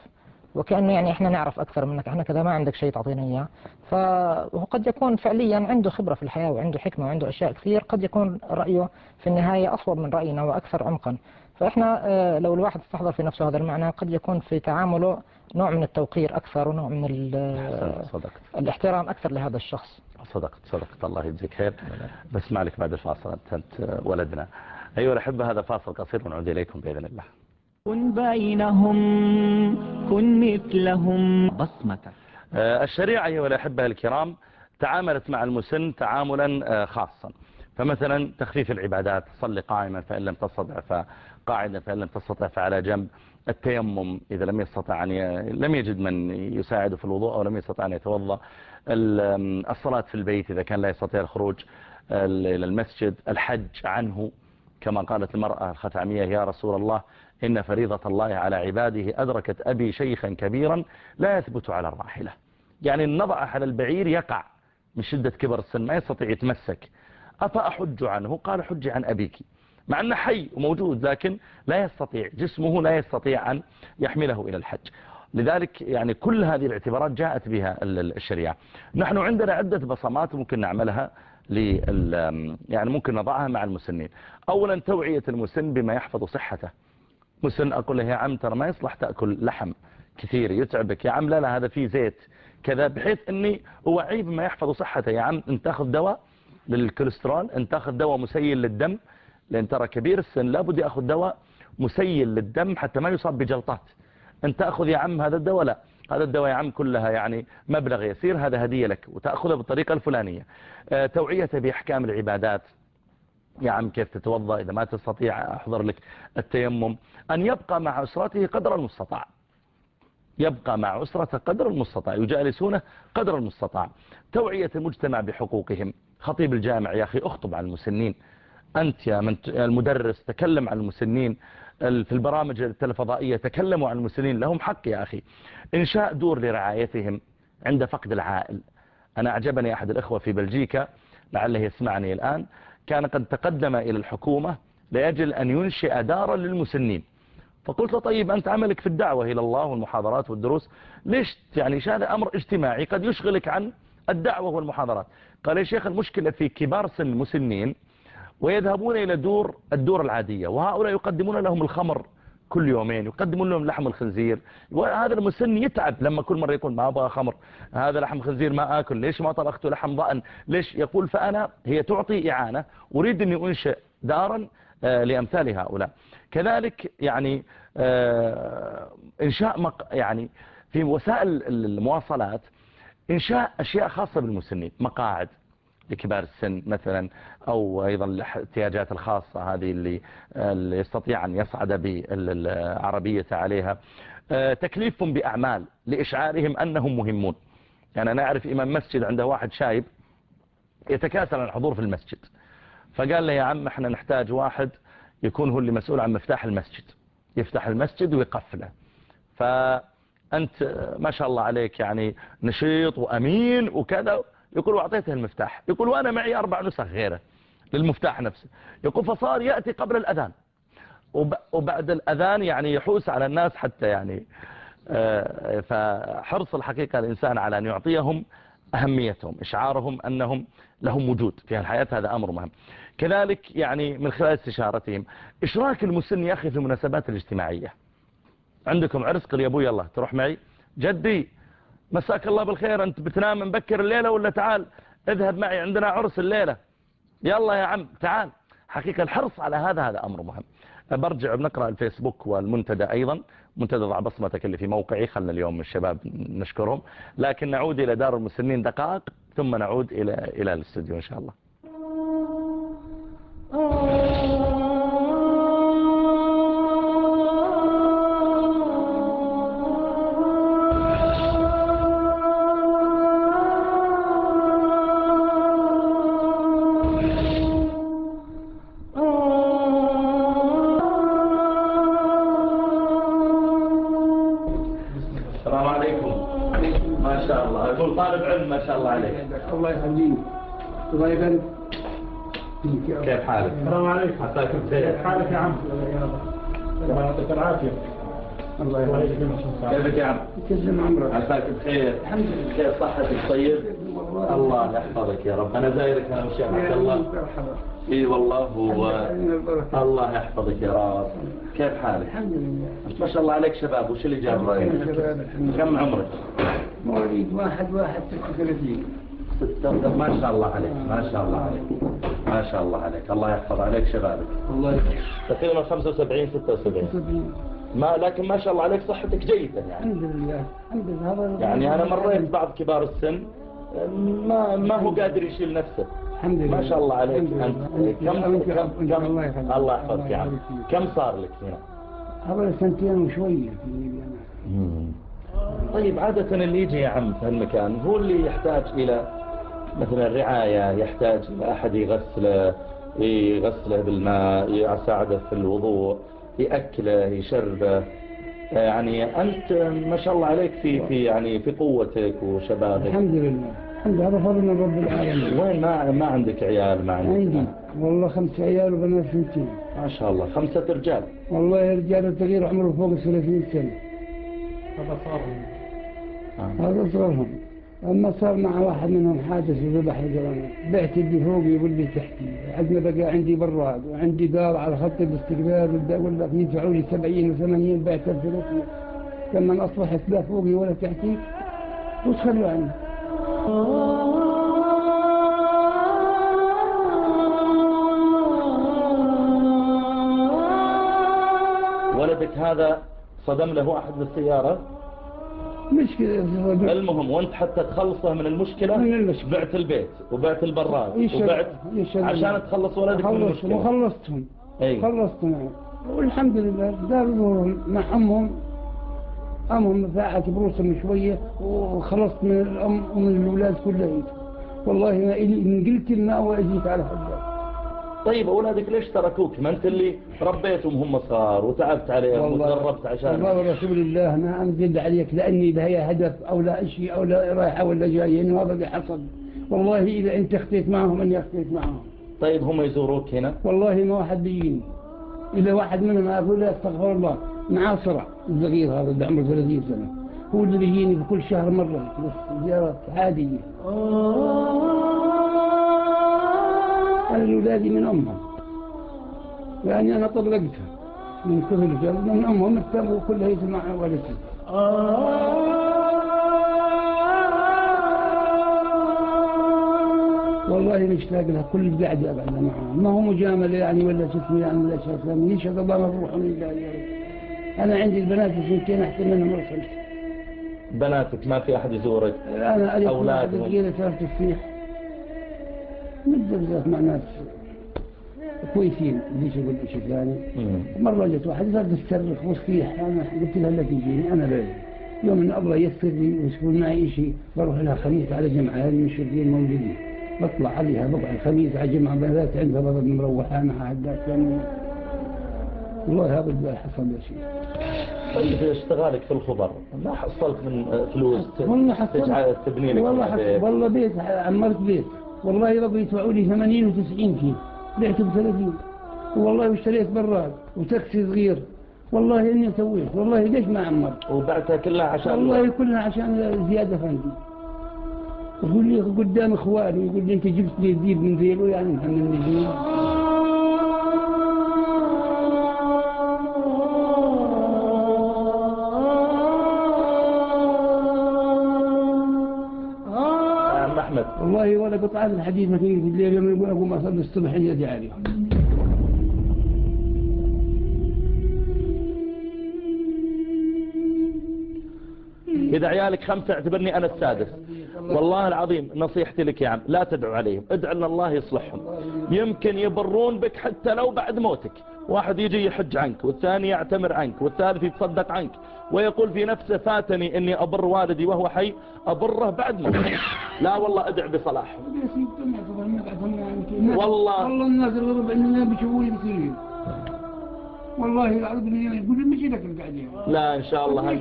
وكأنه يعني إحنا نعرف أكثر منك إحنا كذا ما عندك شيء تعطينا إياه. فقد يكون فعليا عنده خبرة في الحياة وعنده حكمة وعنده أشياء كثير قد يكون رأيه في النهاية أصوب من رأينا وأكثر عمقا. فإحنا آه، لو الواحد استحضر في نفسه هذا المعنى قد يكون في تعامله نوع من التوقير أكثر ونوع من صدقت. الاحترام أكثر لهذا الشخص. صدقت صدقت. الله يجزيك خير. بس معلك بعد الفاصل أنت ولدنا. أيها الأحبة هذا فاصل قصير ونعود إليكم بإذن الله. كن بينهم كن مثلهم. بصمتك. آه، الشريعة أيها الأحبة الكرام تعاملت مع المسن تعاملا آه، خاصا. فمثلا تخفيف العبادات صلي قائما فإن لم تستطع فقاعدا فإن لم تستطع فعلى جنب. التيمم إذا لم يستطع أن ي... لم يجد من يساعده في الوضوء أو لم يستطع أن يتوضأ. الصلاة في البيت إذا كان لا يستطيع الخروج إلى المسجد. الحج عنه كما قالت المرأة الختامية يا رسول الله إن فريضة الله على عباده أدركت أبي شيخا كبيرا لا يثبت على الراحلة. يعني النضع على البعير يقع من شدة كبر السن ما يستطيع يتمسك. أفأحج عنه؟ قال حج عن أبيك. مع أنه حي وموجود لكن لا يستطيع جسمه لا يستطيع أن يحمله إلى الحج. لذلك يعني كل هذه الاعتبارات جاءت بها الشريعة. نحن عندنا عدة بصمات ممكن نعملها يعني ممكن نضعها مع المسنين. أولا توعية المسن بما يحفظ صحته. مسن أقول له يا عم ترى ما يصلح تأكل لحم كثير يتعبك يا عم لا لا هذا فيه زيت كذا بحيث أني أوعيه بما يحفظ صحته. يا عم أنت تأخذ دواء للكوليسترول أنت تأخذ دواء مسيل للدم لأن ترى كبير السن لابد يأخذ دواء مسيل للدم حتى ما يصاب بجلطات. أنت تأخذ يا عم هذا الدواء لا هذا الدواء يا عم كلها يعني مبلغ يسير هذا هدية لك وتأخذها بالطريقة الفلانية. آه، توعية بأحكام العبادات. يا عم كيف تتوضأ إذا ما تستطيع أحضر لك التيمم؟ أن يبقى مع أسرته قدر المستطاع. يبقى مع أسرته قدر المستطاع. يجالسونه قدر المستطاع. توعية المجتمع بحقوقهم. خطيب الجامع يا أخي أخطب عن المسنين. أنت يا من المدرس تكلم عن المسنين. في البرامج التلفضائية تكلموا عن المسنين. لهم حق يا أخي. إنشاء دور لرعايتهم عند فقد العائل. أنا أعجبني أحد الإخوة في بلجيكا لعله يسمعني الآن. كان قد تقدم إلى الحكومة لأجل أن ينشئ دارا للمسنين. فقلت له طيب أنت عملك في الدعوة إلى الله والمحاضرات والدروس. ليش؟ يعني هذا أمر اجتماعي قد يشغلك عن الدعوة والمحاضرات. قال يا شيخ المشكلة في كبار سن المسنين ويذهبون إلى دور الدور العادية وهؤلاء يقدمون لهم الخمر كل يومين يقدمون لهم لحم الخنزير. وهذا المسن يتعب لما كل مرة يقول ما أبغى خمر. هذا لحم خنزير ما أكل ليش ما طبخت لحم ضأن؟ ليش؟ يقول فأنا هي تعطي إعانة أريد أني أنشئ دارا آه، لأمثال هؤلاء. كذلك يعني آه، إنشاء يعني في وسائل المواصلات إنشاء أشياء خاصة بالمسنين مقاعد. لكبار السن مثلا أو أيضا الاحتياجات الخاصة هذه اللي, اللي يستطيع أن يصعد بالعربية عليها. آه، تكليفهم بأعمال لإشعارهم أنهم مهمون. يعني أنا أعرف إمام مسجد عنده واحد شايب يتكاسل عن الحضور في المسجد. فقال له يا عم إحنا نحتاج واحد يكون هو اللي مسؤول عن مفتاح المسجد. يفتح المسجد ويقفله. فأنت ما شاء الله عليك يعني نشيط وأمين وكذا. يقول وأعطيته المفتاح. يقول وأنا معي أربع نسخ غيره للمفتاح نفسه. يقول فصار يأتي قبل الأذان. وبعد الأذان يعني يحوس على الناس حتى يعني آه، فحرص الحقيقة الإنسان على أن يعطيهم أهميتهم إشعارهم أنهم لهم وجود في الحياة. هذا أمر مهم. كذلك يعني من خلال استشارتهم إشراك المسن يا أخي في المناسبات الاجتماعية. عندكم عرس؟ قل يا أبوي يلا تروح معي. جدي مساك الله بالخير أنت بتنام مبكر الليلة ولا تعال؟ اذهب معي عندنا عرس الليلة. يلا يا عم تعال. حقيقة الحرص على هذا هذا أمر مهم. برجع بنقرأ الفيسبوك والمنتدى أيضا. منتدى ضع بصمتك اللي في موقعي خلنا اليوم الشباب نشكرهم. لكن نعود إلى دار المسنين دقائق ثم نعود إلى إلى الاستوديو إن شاء الله. الله يخليك. الله يبارك كيف حالك؟ السلام عليكم. عساك بخير كيف حالك يا عم؟ الله يعطيك العافية. الله يخليك. كيفك يا عم؟ يسلم عمرك. عساك بخير. الحمد لله. كيف صحتك؟ طيب؟ الله يحفظك يا رب. أنا زايرك أنا والشيخ عبد الله. إي والله. هو الله يحفظك يا رب. كيف حالك؟ الحمد لله. ما شاء الله عليك شباب. وش اللي جاب رايك؟ كم عمرك؟ مواليد. واحد واحد 36 ما شاء الله عليك ما شاء الله عليك ما شاء الله عليك. الله يحفظ عليك شبابك. الله يحفظك. تقريبا 75 76 ما لكن ما شاء الله عليك صحتك جيدة يعني. الحمد لله الحمد لله. يعني أنا مريت بعض كبار السن ما ما هو قادر يشيل نفسه. الحمد لله. ما شاء الله عليك. أنت كم كم كم الله يحفظك يا عم. كم صار لك هنا؟ حوالي سنتين وشوية طيب عادة اللي يجي يا عم في هالمكان هو اللي يحتاج إلى مثلا الرعاية يحتاج أحد يغسله يغسله بالماء يساعده في الوضوء يأكله يشربه. يعني أنت ما شاء الله عليك في في يعني في قوتك وشبابك. الحمد لله. الحمد لله. فضل من رب العالمين. وين ما ما عندك عيال ما عندك. عندي. والله خمس عيال وبنات سنتين ما شاء الله. خمسة رجال. والله رجال التغيير عمره فوق 30 سنة. هذا صار. هذا صارهم أما صار مع واحد منهم حادث وذبح رجلنا بعت اللي فوق يقول لي تحتي عندنا بقى عندي براد وعندي دار على خط الاستقبال ولا يدفعوا لي 70 و80 بعت الفلوس. لما أصبحت لا فوقي ولا تحتي وتخلوا عني؟ ولدك هذا صدم له أحد بالسيارة؟ مشكلة المهم وانت حتى تخلصه من المشكلة من المشكلة. بعت البيت وبعت البراد وبعت عشان تخلص ولدك من المشكلة. وخلصتهم. أي. خلصتهم والحمد لله دارهم مع أمهم. أمهم فاعت بروسهم شوية وخلصت من الأم ومن الأولاد كلها. والله ما إن قلت الماء وأجيك على حدك طيب أولادك ليش تركوك؟ ما أنت اللي ربيتهم هم صغار وتعبت عليهم وتغربت عشان والله ورسول الله ما أنزل عليك لأني بهي هدف أو لا شيء أو لا رايحة ولا جاية إنه هذا حصل. والله إذا أنت اختيت معهم أني اختيت معهم. طيب هم يزوروك هنا؟ والله ما واحد بيجيني. إذا واحد منهم أقول له استغفر الله معاه صرع الصغير هذا اللي عمره 30 سنة. هو اللي بيجيني في كل شهر مرة بس زيارات عادية. أنا الأولادي من أمها يعني أنا طلقتها. من كل الجل من أمها مكتب وكلها يسمع والدتي والله مشتاق لها كل قاعد أبعد معها. ما هو مجاملة يعني ولا شسمي يعني ولا شيء يشهد الله مروح من الله أنا عندي البنات سنتين أحسن منهم رسلت بناتك ما في أحد يزورك؟ أنا أولادهم أنا ثلاث السيح متزوجات مع ناس كويسين ليش أقول شيء ثاني مرة جت واحد صارت تصرخ وتصيح أنا قلت لها لا تجيني أنا بعيد. يوم إن الله يسر لي ويسكن معي شيء بروح لها خميس على جمعة المشرفين موجودين. بطلع عليها بقع الخميس على جمعة بنات عندها بابا مروحة مع هداك يعني. والله هذا اللي حصل يا شيء. طيب اشتغالك في الخبر ما حصلت من فلوس والله حصلت. تبني لك والله والله بيت عمرت بيت. والله ربي يدفعوا لي 80 و90 كيلو. بعته ب 30 والله واشتريت براد وتاكسي صغير. والله إني سويت. والله ليش ما عمرت؟ وبعتها كلها عشان والله كلها عشان زيادة فندي يقول لي قدام إخواني يقول لي أنت جبت لي ذيب من ذيله يعني محمد نجيب ولا قطعة الحديث ما في الليل يوم يقول أقوم أصلي الصبح يدي عليهم إذا عيالك خمسة اعتبرني أنا السادس. والله العظيم نصيحتي لك يا عم لا تدعو عليهم ادعو أن الله يصلحهم. يمكن يبرون بك حتى لو بعد موتك. واحد يجي يحج عنك والثاني يعتمر عنك والثالث يتصدق عنك ويقول في نفسه فاتني إني أبر والدي وهو حي أبره بعد ما لا والله ادع بصلاح. والله. والله الناس الغرب عندنا بيشوفوا يصير والله العظيم يقول مشي لك القعدين لا إن شاء الله.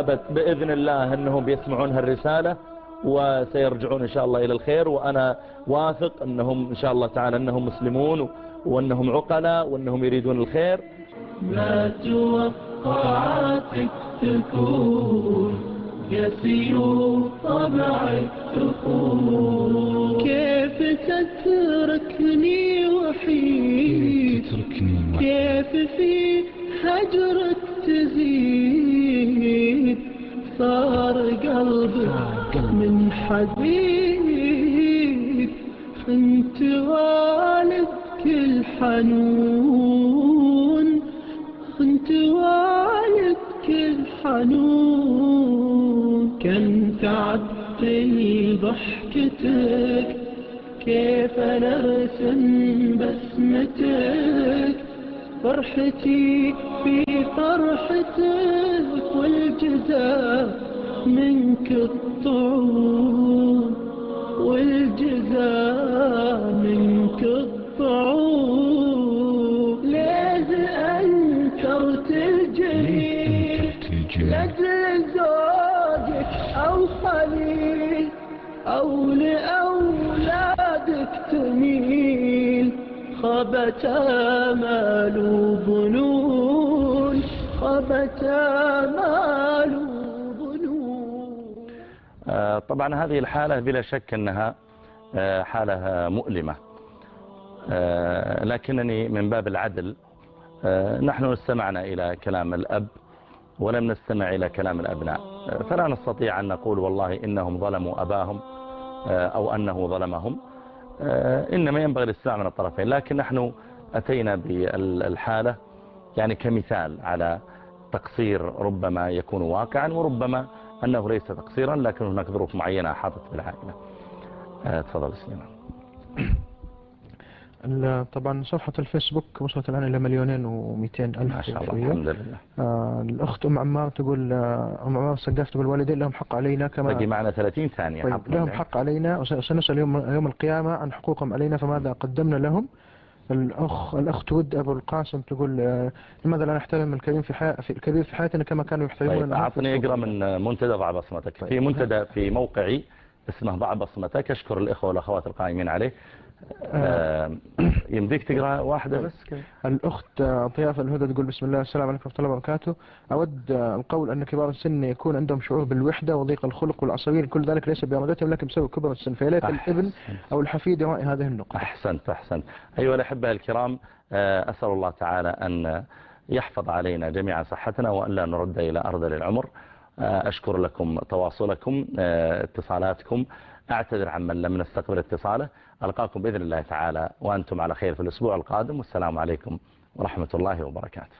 أبد. بإذن الله أنهم بيسمعون هالرسالة وسيرجعون إن شاء الله إلى الخير وأنا واثق أنهم إن شاء الله تعالى أنهم مسلمون. وأنهم عقلاء وأنهم يريدون الخير. ما توقعاتك تكون يسير طبعك تكون كيف تتركني وحيد؟ كيف في هجرك تزيد؟ صار قلبك من حديد. انت الحنون انت والدك الحنون. كم تعبتني ضحكتك كيف نرسم بسمتك؟ فرحتي في فرحتك والجزاء منك الطعون. خبت آمال ظنون خبت آمال ظنون طبعا هذه الحالة بلا شك أنها حالة مؤلمة. لكنني من باب العدل نحن استمعنا إلى كلام الأب ولم نستمع إلى كلام الأبناء. فلا نستطيع أن نقول والله إنهم ظلموا أباهم أو أنه ظلمهم. إنما ينبغي الاستماع من الطرفين. لكن نحن أتينا بالحالة يعني كمثال على تقصير ربما يكون واقعا وربما أنه ليس تقصيرا لكن هناك ظروف معينة أحاطت بالعائلة. تفضل سليمان. طبعا صفحة الفيسبوك وصلت الآن إلى مليونين ومئتين ألف ما شاء الله الحمد لله. آه الأخت أم عمار تقول آه أم عمار السقاف تقول الوالدين لهم حق علينا كما باقي معنا 30 ثانية طيب لهم حق علينا وسنسأل يوم, يوم القيامة عن حقوقهم علينا فماذا قدمنا لهم؟ الأخ الأخت ود أبو القاسم تقول آه لماذا لا نحترم الكريم في حي... في الكبير في حياتنا كما كانوا يحترمون طيب أعطني أقرأ من منتدى ضع بصمتك. طيب. في منتدى في موقعي اسمه ضع بصمتك أشكر الإخوة والأخوات القائمين عليه. يمديك تقرأ واحدة بس كده. الأخت ضيافة الهدى تقول بسم الله السلام عليكم ورحمة الله وبركاته. أود القول أن كبار السن يكون عندهم شعور بالوحدة وضيق الخلق والعصبية كل ذلك ليس بإرادتهم لكن بسبب كبر السن. فيليت الإبن أو الحفيد يراعي هذه النقطة. أحسنت أحسنت. أيها الأحبة الكرام أسأل الله تعالى أن يحفظ علينا جميعا صحتنا وأن لا نرد إلى أرض العمر أشكر لكم تواصلكم اتصالاتكم. أعتذر عمن لم نستقبل اتصاله. ألقاكم بإذن الله تعالى وأنتم على خير في الأسبوع القادم. والسلام عليكم ورحمة الله وبركاته.